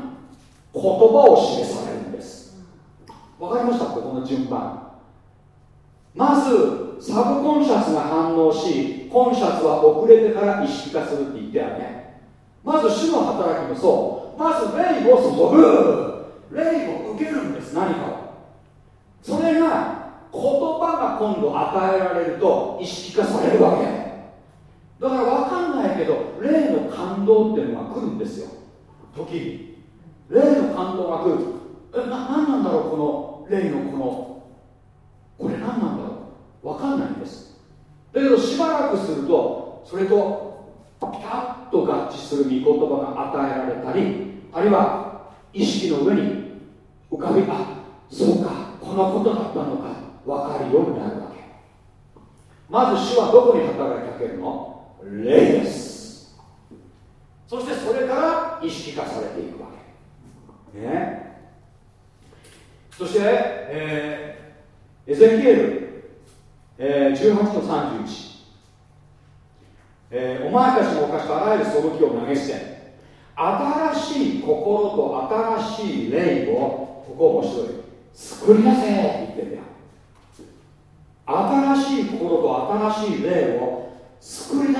言葉を示されるんです。わかりました？ここの順番。まずサブコンシャスが反応しコンシャスは遅れてから意識化するって言ったよね。まず主の働きもそう。まず霊を注ぐ。霊を受けるんです。何かを。それが言葉が今度与えられると意識化されるわけ。だから分かんないけど霊の感動っていうのが来るんですよ。時に。霊の感動が来る。えな何なんだろうこの霊のこの。これ何なんだろう。分かんないんです。だけどしばらくするとそれとピタッと合致する御言葉が与えられたりあるいは意識の上に浮かびあそうかこのことだったのか分かるようになるわけ。まず主はどこに働きかけるの？霊です。そしてそれから意識化されていくわけ。ね。そして、えー、エゼキエル、えー、18の31えー、お前たちの犯したあらゆるその木を投げ捨て新しい心と新しい霊をここ面白い。作り出せって言ってんだよ新しい心と新しい霊を作り出せ。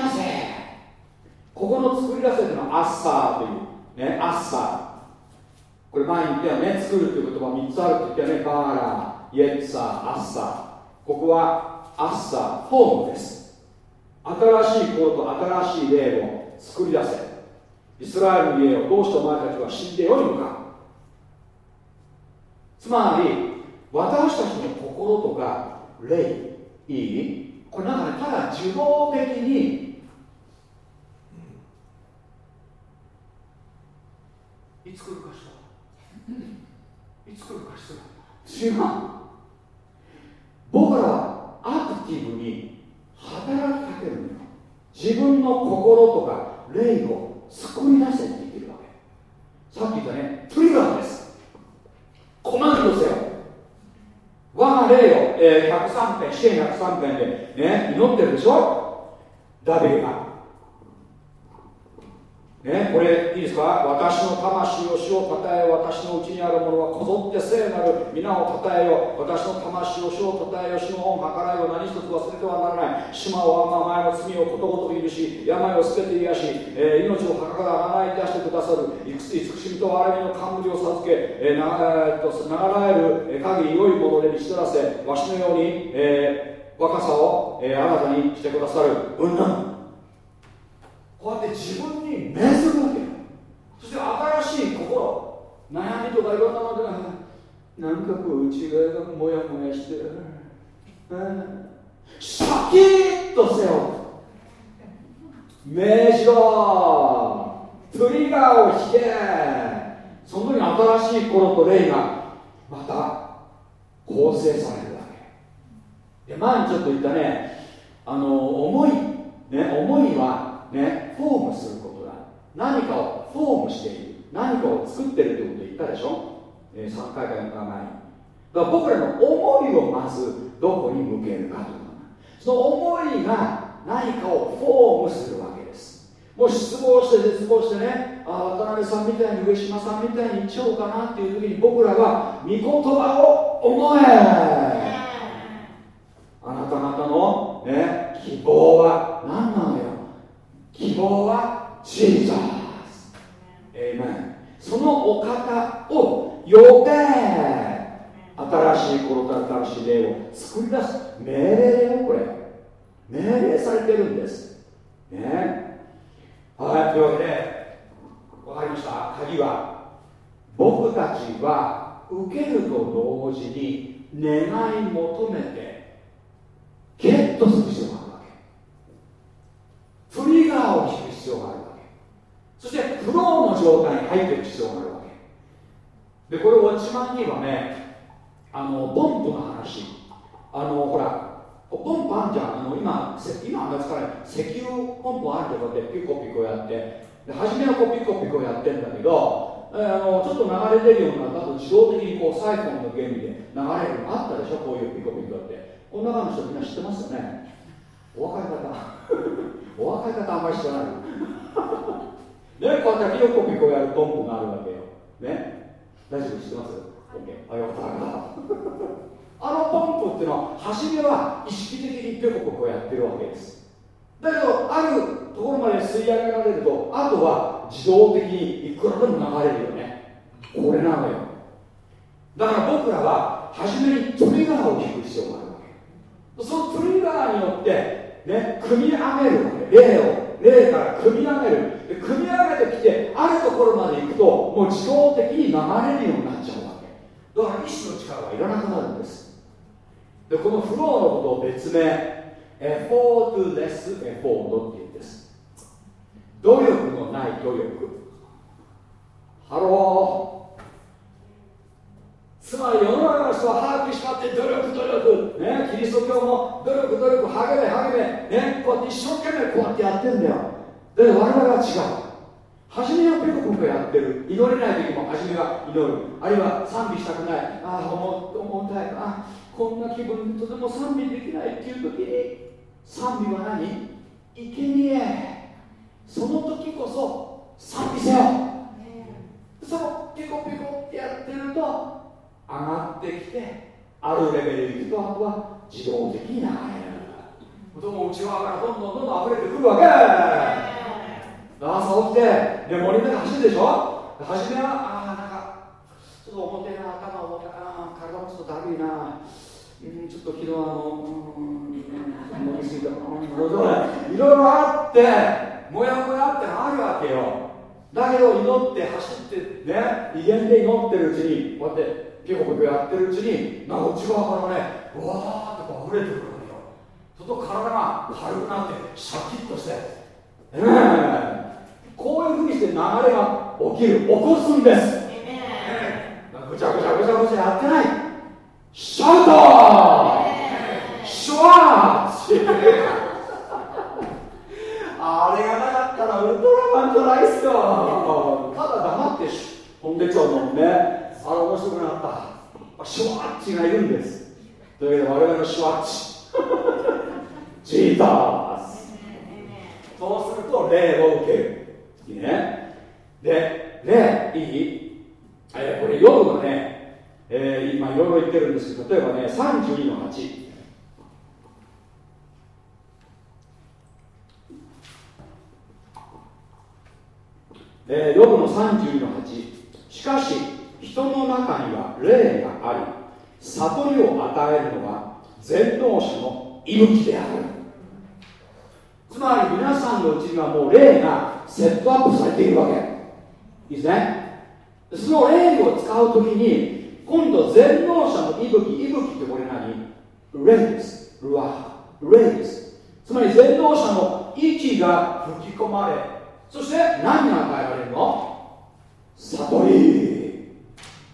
ここの作り出せというのはアッサーという。ねアッサー。これ前に言ったよね作るという言葉3つあるって言ったよねバーラーイエッサーアッサー。ここはアッサーフォームです。新しい心と新しい霊を作り出せ。イスラエルの家をどうしてお前たちは死んでよいのか。つまり私たちの心とか霊いい？これなんかねただ受動的にいつ来るかしら？いつ来るかしら？違う。僕らはアクティブに働きかけるのよ。自分の心とか霊を救い出せって言ってるわけ。さっき言ったねトリガーです。コマンドせよ。我が霊を、えー、103編支援103編でね祈ってるでしょ？ダビデが。ね、これいいですか？私の魂を主をたたえ私のうちにあるものはこぞって聖なる皆をたたえよ私の魂を主をたたえよ主の恩計らいを何一つ忘れてはならない。島をあんま前の罪をことごとく許し病を捨てて癒し、えー、命を墓から洗い出してくださる。慈しみと憐れみの冠を授け、えー、なえー、と長らえる限り良いもので見知らせわしのように、えー、若さを、えー、新たにしてくださる。うんなん。こうやって自分に命ずるわけ。そして新しい心。悩みとかいろんなものがなんかこう内側がもやもやしてる、うん、シャキッとせよ。命じろトリガーを引けその時に新しい心と霊がまた構成されるわけ。で前にちょっと言ったねあの思いね思いはね、フォームすることだ。何かをフォームしている。何かを作ってるってこと言ったでしょ、えー、3回か4回前。にだから僕らの思いをまずどこに向けるかというその思いが何かをフォームするわけです。もう失望して絶望してねあ渡辺さんみたいに上島さんみたいに言っちゃおうかなっていう時に僕らは御言葉を思えあなた方の、ね、希望は何なのよ？希望はジーザスエイメンそのお方を呼べ新しい心と新しい霊を作り出す命令だよこれ。命令されてるんです。ねはいというわけで分かりました。鍵は僕たちは受けると同時に願い求めてゲットする必要があるトリガーを引く必要があるわけそしてフローの状態に入ってる必要があるわけでこれウォッチマンにはねあのポンプの話。あのほらポンプあんじゃん。あの今今ですから石油ポンプあるとこでピコピコやって。で初めはこうピコピコやってんだけど、えー、あのちょっと流れ出るようになったと自動的にこうサイフォンの原理で流れるのあったでしょ？こういうピコピコって。この中の人みんな知ってますよね？お分かり方。お若い方あんまり知らない。ねこうやってピコピコやるポンプがあるわけよ。ね？大丈夫知ってます ?OK あよかった。あのポンプっていうのは初めは意識的にピコピコやってるわけです。だけどあるところまで吸い上げられるとあとは自動的にいくらでも流れるよね。これなのよ。だから僕らは初めにトリガーを引く必要があるわけ。そのトリガーによってね、組み上げるわけ。霊を霊から組み上げる。で組み上げてきてあるところまで行くともう自動的に流れるようになっちゃうわけ。だから意志の力はいらなくなるんです。でこのフローのことを別名 effortless effort って言うんです。努力のない努力。ハロー。つまり世の中の人は把握したって努力努力。ねキリスト教も努力努力励め励め。ねこうやって一生懸命こうやってやってんだよ。で我々は違う。初めはペコペコやってる。祈れない時も初めは祈る。あるいは賛美したくない。ああ重たいあこんな気分とても賛美できないっていう時に賛美は何？生贄。その時こそ賛美せよ。そのピコピコってやってると上がってきてあるレベルに行くとあとは自動的に流れる。ども内側からどんどんどんどん溢れてくるわけ朝起きて。で森の中走るでしょ？初めはああなんかちょっと重てな頭重たな。体もちょっとだるいな。うんちょっと昨日あのうん飲みすぎた。いろいろあってもやもやってあるわけよ。だけど祈って走ってね威厳で祈ってるうちにこうやってピコピコやってるうちになんか内側からねわーって溢れてくるわけよ。ちょっと体が軽くなってシャキッとして。ええこういうふうにして流れが起きる起こすんです。ぐちゃぐちゃぐちゃぐちゃやってない。シャウトシュワーツ。あれがなかったらウルトラマンじゃないっすよ。ただ黙って飛んでっちゃうもんねあれ面白くなった。シュワッチがいるんです。というわけで我々のシュワッチ。ジータースそうすると霊を受けるいいね。でねいい、えー、これ夜がね、えー、今いろいろ言ってるんですけど例えばね32の8えー、ヨブの32の8しかし人の中には霊があり悟りを与えるのは全能者の息吹である。つまり皆さんのうちにはもう霊がセットアップされているわけ。いいですね？その霊を使うときに今度全能者の息吹息吹ってこれ何？霊です。ルア霊です。つまり全能者の息が吹き込まれそして何が与えられるの？悟り。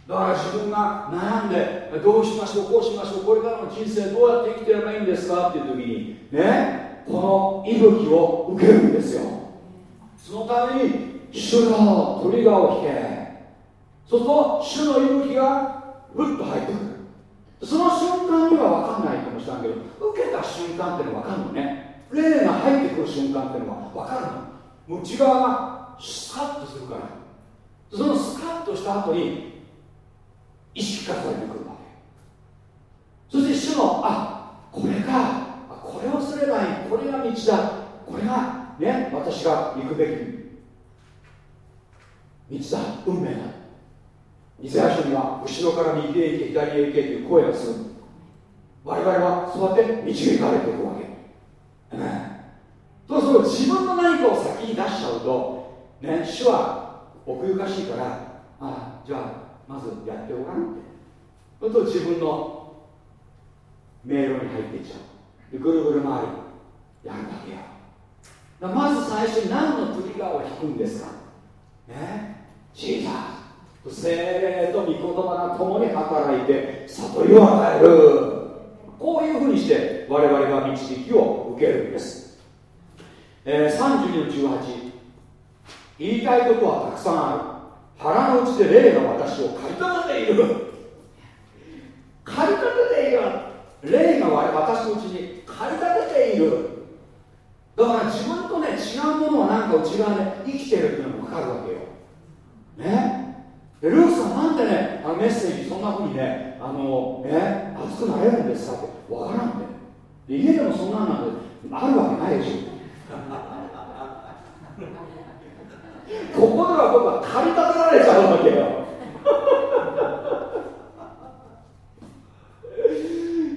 だから自分が悩んでどうしましょうこうしましょうこれからの人生どうやって生きてればいいんですか？っていう時にね？この息吹を受けるんですよ。そのために主のトリガーを引け。そうすると主の息吹がふっと入ってくる。その瞬間には分かんないかもしれないけど受けた瞬間っていうのは分かるのね。霊が入ってくる瞬間っていうのは分かるの。内側がスカッとするから。そのスカッとした後に意識化されてくるわけ。そして主のあこれか。ればいいこれが道だ。これがね私が行くべき道。だ。運命だ。イザヤ書には後ろから右へ行け左へ行けという声がする。我々はそうやって導かれていくわけ、ね、そうすると自分の何かを先に出しちゃうとね主は奥ゆかしいからあじゃあまずやっておかんってそうすると自分の迷路に入っていっちゃう。ぐるぐる回りやるだけよだまず最初に何のトリガーを引くんですか？ねジーザー精霊と御言葉が共に働いて悟りを与える。こういうふうにして我々が導きを受けるんです、えー、32の18言いたいことはたくさんある。腹の内で霊が私を駆り立てている。駆り立てている霊が私のうちに駆り立てている。だから自分とね違うものはなんか内側で生きてるっていうのが分かるわけよ。ね？でルークさんなんでねあのメッセージそんなふうにねあのね熱くなれるんですかって分からんで家でもそんなんなんてあるわけないでしょ。ここでは僕は駆り立てられちゃうわけよ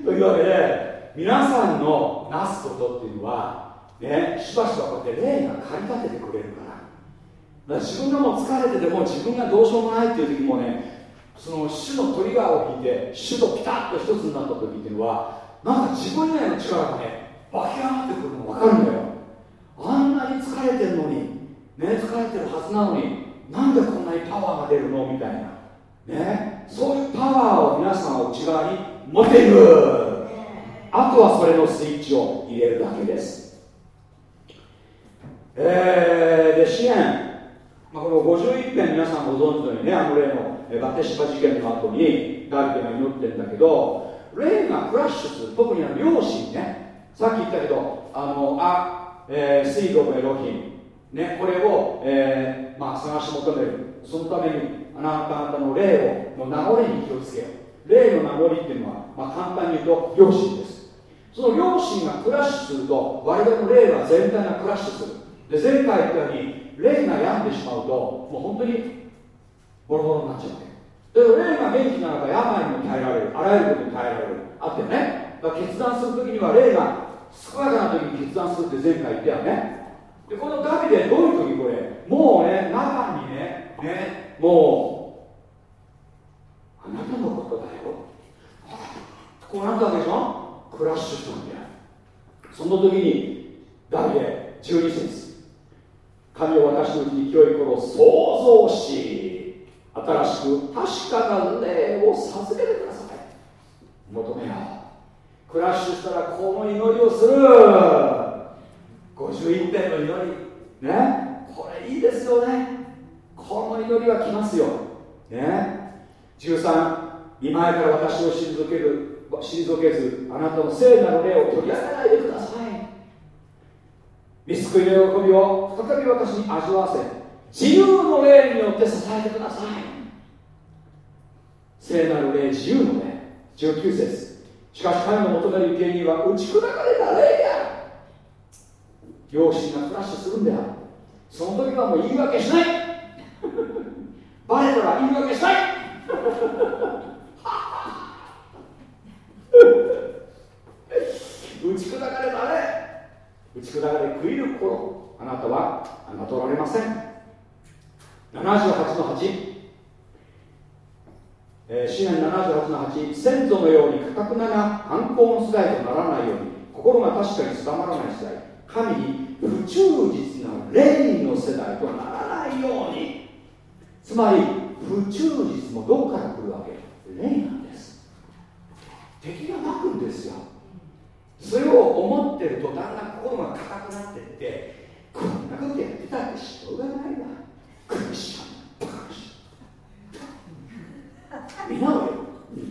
というわけで皆さんのなすことっていうのはねしばしばこうやって霊が駆り立ててくれるから。だから自分がもう疲れてても自分がどうしようもないっていう時もねその主のトリガーを引いて主とピタッと一つになった時っていうのはなんか自分以外の力がね湧き上がってくるの分かるんだよ。あんなに疲れてるのにね疲れてるはずなのになんでこんなにパワーが出るのみたいな。ねそういうパワーを皆さんは内側に持っている。あとはそれのスイッチを入れるだけです。えー、で支援、まあ、この51編皆さんご存知のようにねあの例のバテシバ事件の後にダビデが祈ってるんだけど霊がクラッシュする特にあの両親ねさっき言ったけどあのあ、えー、水道のエロヒンね、これを、えーまあ、探し求める。そのためにあなた方の霊をの名残に気をつけよう。霊の名残っていうのは、まあ、簡単に言うと良心です。その良心がクラッシュすると我々の霊は全体がクラッシュする。で前回言ったように霊が病んでしまうともう本当にボロボロになっちゃうわけ。で霊が元気ならば病にも耐えられる。あらゆることに耐えられる。あってね。だから決断するときには霊が健やかな時に決断するって前回言ったよね。でこのダビデどういう時これ？もうね中にねねもうあなたのことだよ。こうなったわけでしょ？クラッシュしたんだよ。その時にダビデ12節。神を私のうちに清い頃創造し新しく確かな霊を授けてください。求めよう。クラッシュしたらこの祈りをする。51編の祈り。ね？これいいですよね。この祈りは来ますよ。ね？13今前から私を退ける。退けずあなたの聖なる霊を取り上げないでください。見救いの喜びを再び私に味わわせ自由の霊によって支えてください。聖なる霊自由の霊。19節。しかし彼の求める生贄は打ち砕かれた霊である両親がクラッシュするんだよその時はもう言い訳しない。バレたら言い訳しない打ち砕かれたね。打ち砕かれ食いる頃あなたは侮られません。78の8えー、詩年78の8先祖のようにかたくなな反抗の世代とならないように心が確かに定まらない世代。神に不忠実な霊の世代とならないように。つまり不忠実もどこから来るわけ？霊なん敵がまくんですよ。それを思ってるとだんだん心が硬くなってってこんなことやってたってしょうがないわ。苦しみんなは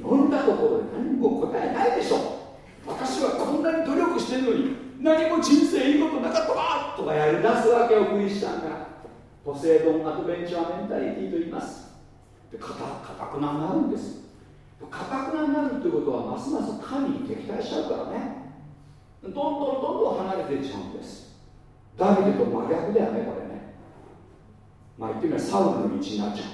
読んだところで何も答えないでしょ。私はこんなに努力してるのに何も人生いいことなかったわとかやりだすわけよクリスチャンが。ポセイドンアドベンチャーメンタリティと言います。でかたくなになるんです。かたくなになるということはますます神に敵対しちゃうからね。どんどんどんどん離れていっちゃうんです。ダビデと真逆だよねこれね。まあ言ってみればサウルの道になっちゃ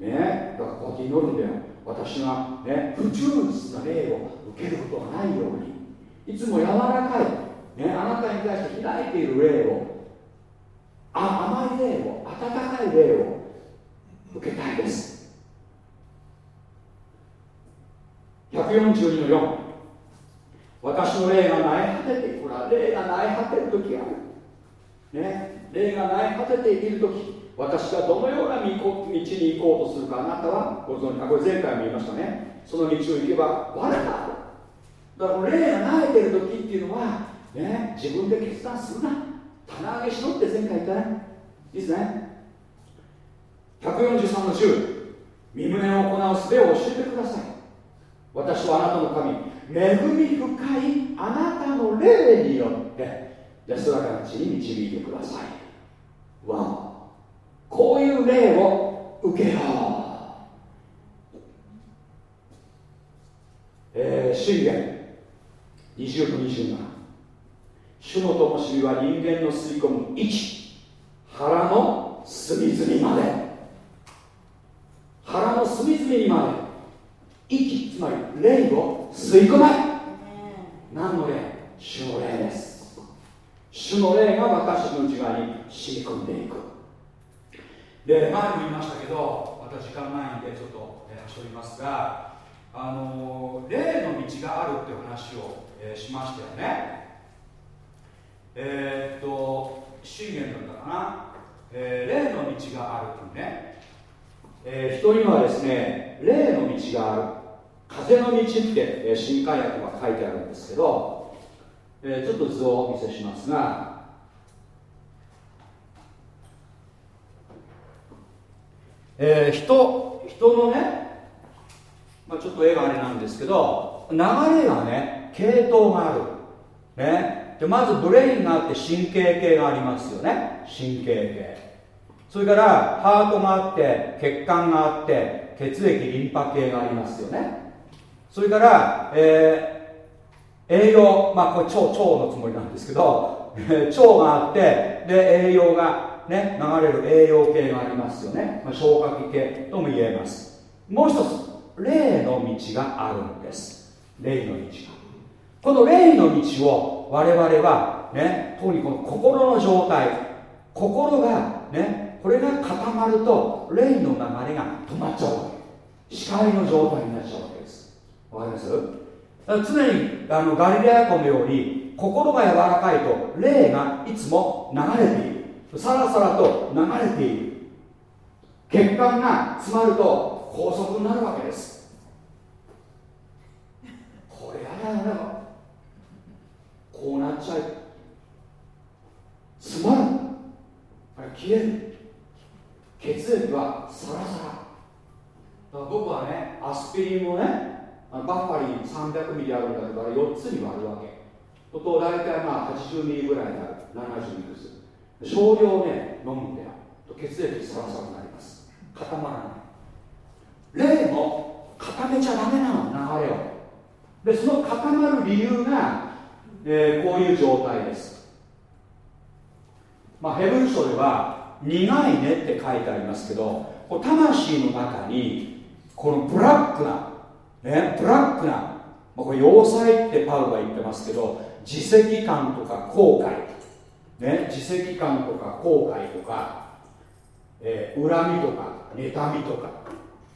う。ね。だからこうやって祈るんだよ。私がね不忠実な霊を受けることがないように。いつも柔らかい。ね、あなたに対して開いている霊を。あ甘い霊を。温かい霊を受けたいです142の4私の霊が苗果ててほら霊が苗果てる時ある。ね。霊が苗果てている時。私がどのような道に行こうとするかあなたはご存知あこれ前回も言いましたね。その道を行けば我がだからこの霊が苗えてる時っていうのはね、自分で決断するな。棚上げしろって前回言ったね。いいですね。143の10身旨を行う術を教えてください。私はあなたの神。恵み深いあなたの霊によって安らかな地に導いてください。わ。こういう霊を受けよう。えー、信玄20と27主の灯火は人間の吸い込む息腹の隅々まで。腹の隅々にまで。息つまり霊を吸い込め。何の霊主の霊です主の霊が私の内側に染み込んでいく。で前も言いましたけどまた時間ないんでちょっと走りますがあの霊の道があるっていう話を、えー、しましたよね。えー、っと信玄だったかな、えー、霊の道があるというね、えー、人にはですね霊の道がある風の道って、え新海訳は書いてあるんですけど、え、ちょっと図をお見せしますがえー、人人のね、まあ、ちょっと絵があれなんですけど流れがね系統がある、ね、でまずブレインがあって神経系がありますよね。神経系。それからハートがあって血管があって血液リンパ系がありますよね。それから、えー、栄養まあこれ腸腸のつもりなんですけど 腸があってで栄養がね流れる栄養系がありますよね、まあ、消化器系とも言えます。もう一つ霊の道があるんです。霊の道が。この霊の道を我々はね特にこの心の状態心がねこれが固まると霊の流れが止まっちゃう視界の状態になっちゃうわかります？常にあのガリレア湖のように心が柔らかいと霊がいつも流れている。さらさらと流れている。血管が詰まると高速になるわけです。これやだよ。ねこうなっちゃい詰まる。あれ消える。血液はサラサラだから僕はねアスピリンをねバッファリン300ミリあるんだけどあれ4つに割るわけ。と大体まあ80ミリぐらいになる70ミリです。少量ね飲むんだよ。血液サラサラになります。固まらない。霊も固めちゃダメなの流れを。でその固まる理由がえー、こういう状態です、まあ、ヘブル書では苦いねって書いてありますけど魂の中にこのブラックな、ね、ブラックな、まあ、これ要塞ってパウロは言ってますけど自責感とか後悔、ね、自責感とか後悔とか、えー、恨みとか妬みとか。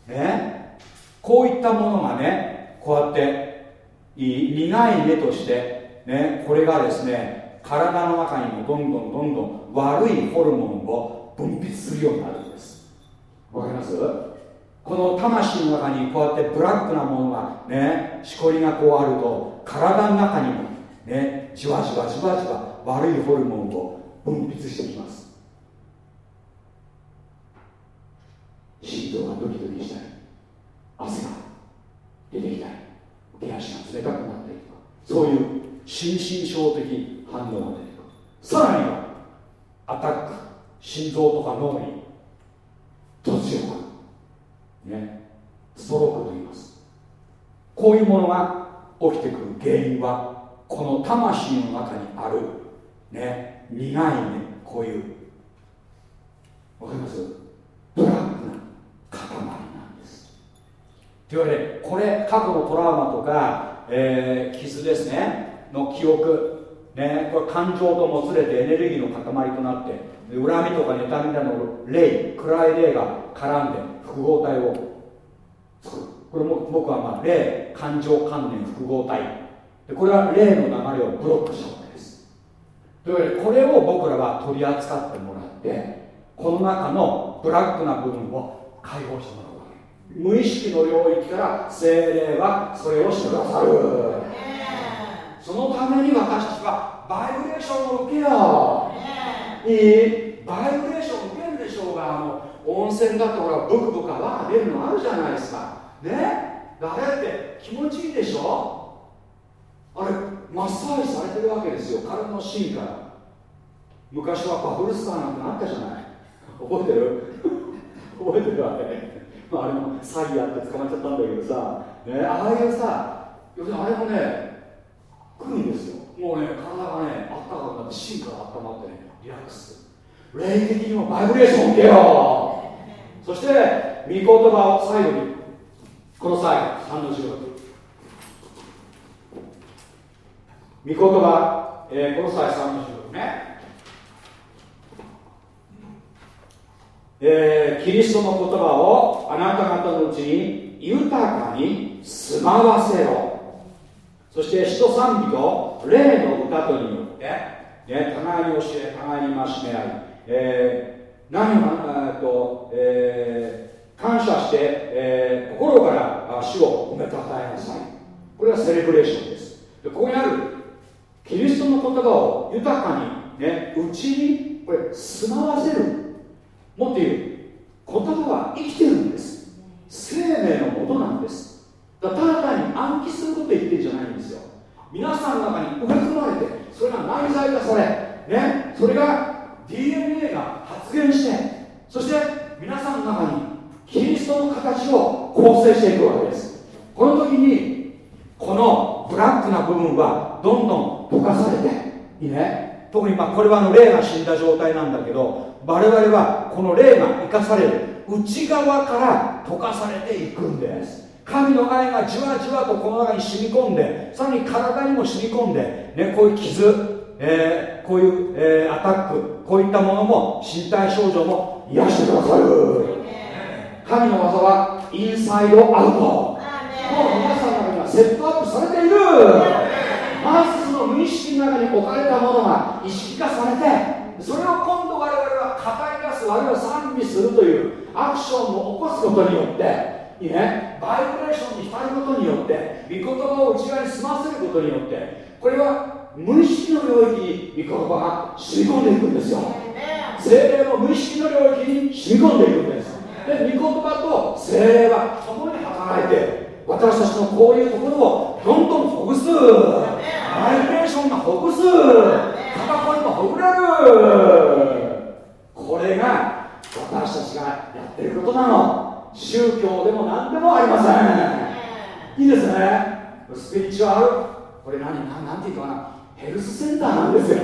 ねこういったものがねこうやって苦い根としてね、これがですね体の中にもどんどんどんどん悪いホルモンを分泌するようになるんです。わかります？この魂の中にこうやってブラックなものがねしこりがこうあると体の中にもねじわじわじわじわ悪いホルモンを分泌してきます。心臓がドキドキしたり汗が出てきたり手足が冷たくなったりとかそういう心身症的反応が出てくる。さらにはアタック心臓とか脳に突力ねストロークと言います。こういうものが起きてくる原因はこの魂の中にあるね苦いねこういうわかります？ブラックな塊なんです。というわけでこれ過去のトラウマとか、えー、傷ですねの記憶、ね、これ感情ともつれてエネルギーの塊となって恨みとか妬みなどの霊暗い霊が絡んで複合体を。これも僕はまあ霊感情関連複合体。でこれは霊の流れをブロックしたわけです。というわけでこれを僕らは取り扱ってもらってこの中のブラックな部分を解放してもらうわけ。無意識の領域から精霊はそれをしてくださる。そのために私たちはバイブレーションを受けよう、いいバイブレーション受けるでしょうがあの温泉だとほらブクブク泡が出るのあるじゃないですか。ね？あれって気持ちいいでしょ？あれマッサージされてるわけですよ。体の芯から。昔はバブルスターなんてあったじゃない。覚えてる？覚えてるわけ、まあ、あれも詐欺やって捕まっちゃったんだけどさ、ね、ああいうさ要するにあれもね来るんですよ。もうね体がねあったかくなって芯から温まってねリラックス霊的にもバイブレーション受けよう。そして御言葉を最後にこの際3の16御言葉、えー、この際3の16ね。えー、キリストの言葉をあなた方のうちに豊かに住まわせろ。そして使徒賛美と霊の歌とによって、ね、互いに教え互いに戒め合い、えー、何を、えーとえー、感謝して、えー、心から主を褒めたたえなさいこれはセレブレーションです。でここにあるキリストの言葉を豊かにねうちにこれ住まわせる。もっと言う言葉は生きてるんです。生命のもとなんです。だただ単に暗記すること言ってるんじゃないんですよ。皆さんの中に埋め込まれてそれが内在化されねそれが DNA が発現してそして皆さんの中にキリストの形を構成していくわけです。この時にこのブラックな部分はどんどん溶かされていいね。特にまこれはあの霊が死んだ状態なんだけど我々はこの霊が生かされる内側から溶かされていくんです。神の愛がじわじわとこの中に染み込んでさらに体にも染み込んで、ね、こういう傷、えー、こういう、えー、アタックこういったものも身体症状も癒してくださる。神の技はインサイドアウト。もう皆さんの中にはセットアップされている。まずその無意識の中に置かれたものが意識化されてそれを今度我々は語り出すあるいは賛美するというアクションを起こすことによっていいね、バイブレーションに浸ることによって御言葉を内側に済ませることによってこれは無意識の領域に御言葉が染み込んでいくんですよ。精霊の無意識の領域に染み込んでいくんです。で御言葉と精霊は共に働いて私たちのこういうところをどんどんほぐす。バイブレーションがほぐす。肩こりもほぐれる。これが私たちがやってることなの。宗教でも何でもありません。いいですね。スピリチュアル。これ何何何ていうかなヘルスセンターなんですよ。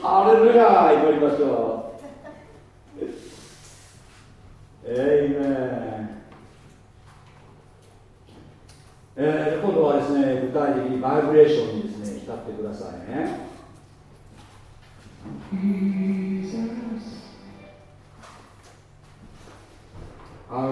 ハレルヤ祈りましょう。エイメン。えー、今度はですね具体的にバイブレーションにですね浸ってくださいね。ア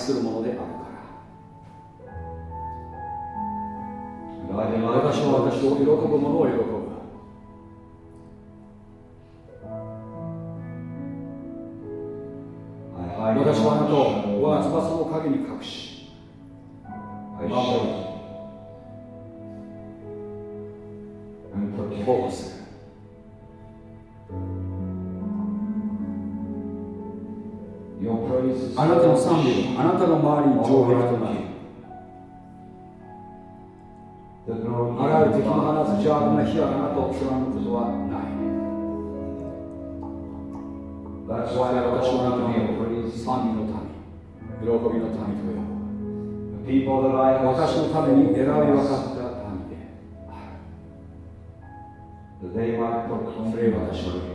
するものであるから。私は私を喜ぶものを喜ぶ。邪悪な火はあなたを貫くことはない。我々私の中に賛美の民。喜びの民とよ。私のために選び分かった民で。それ私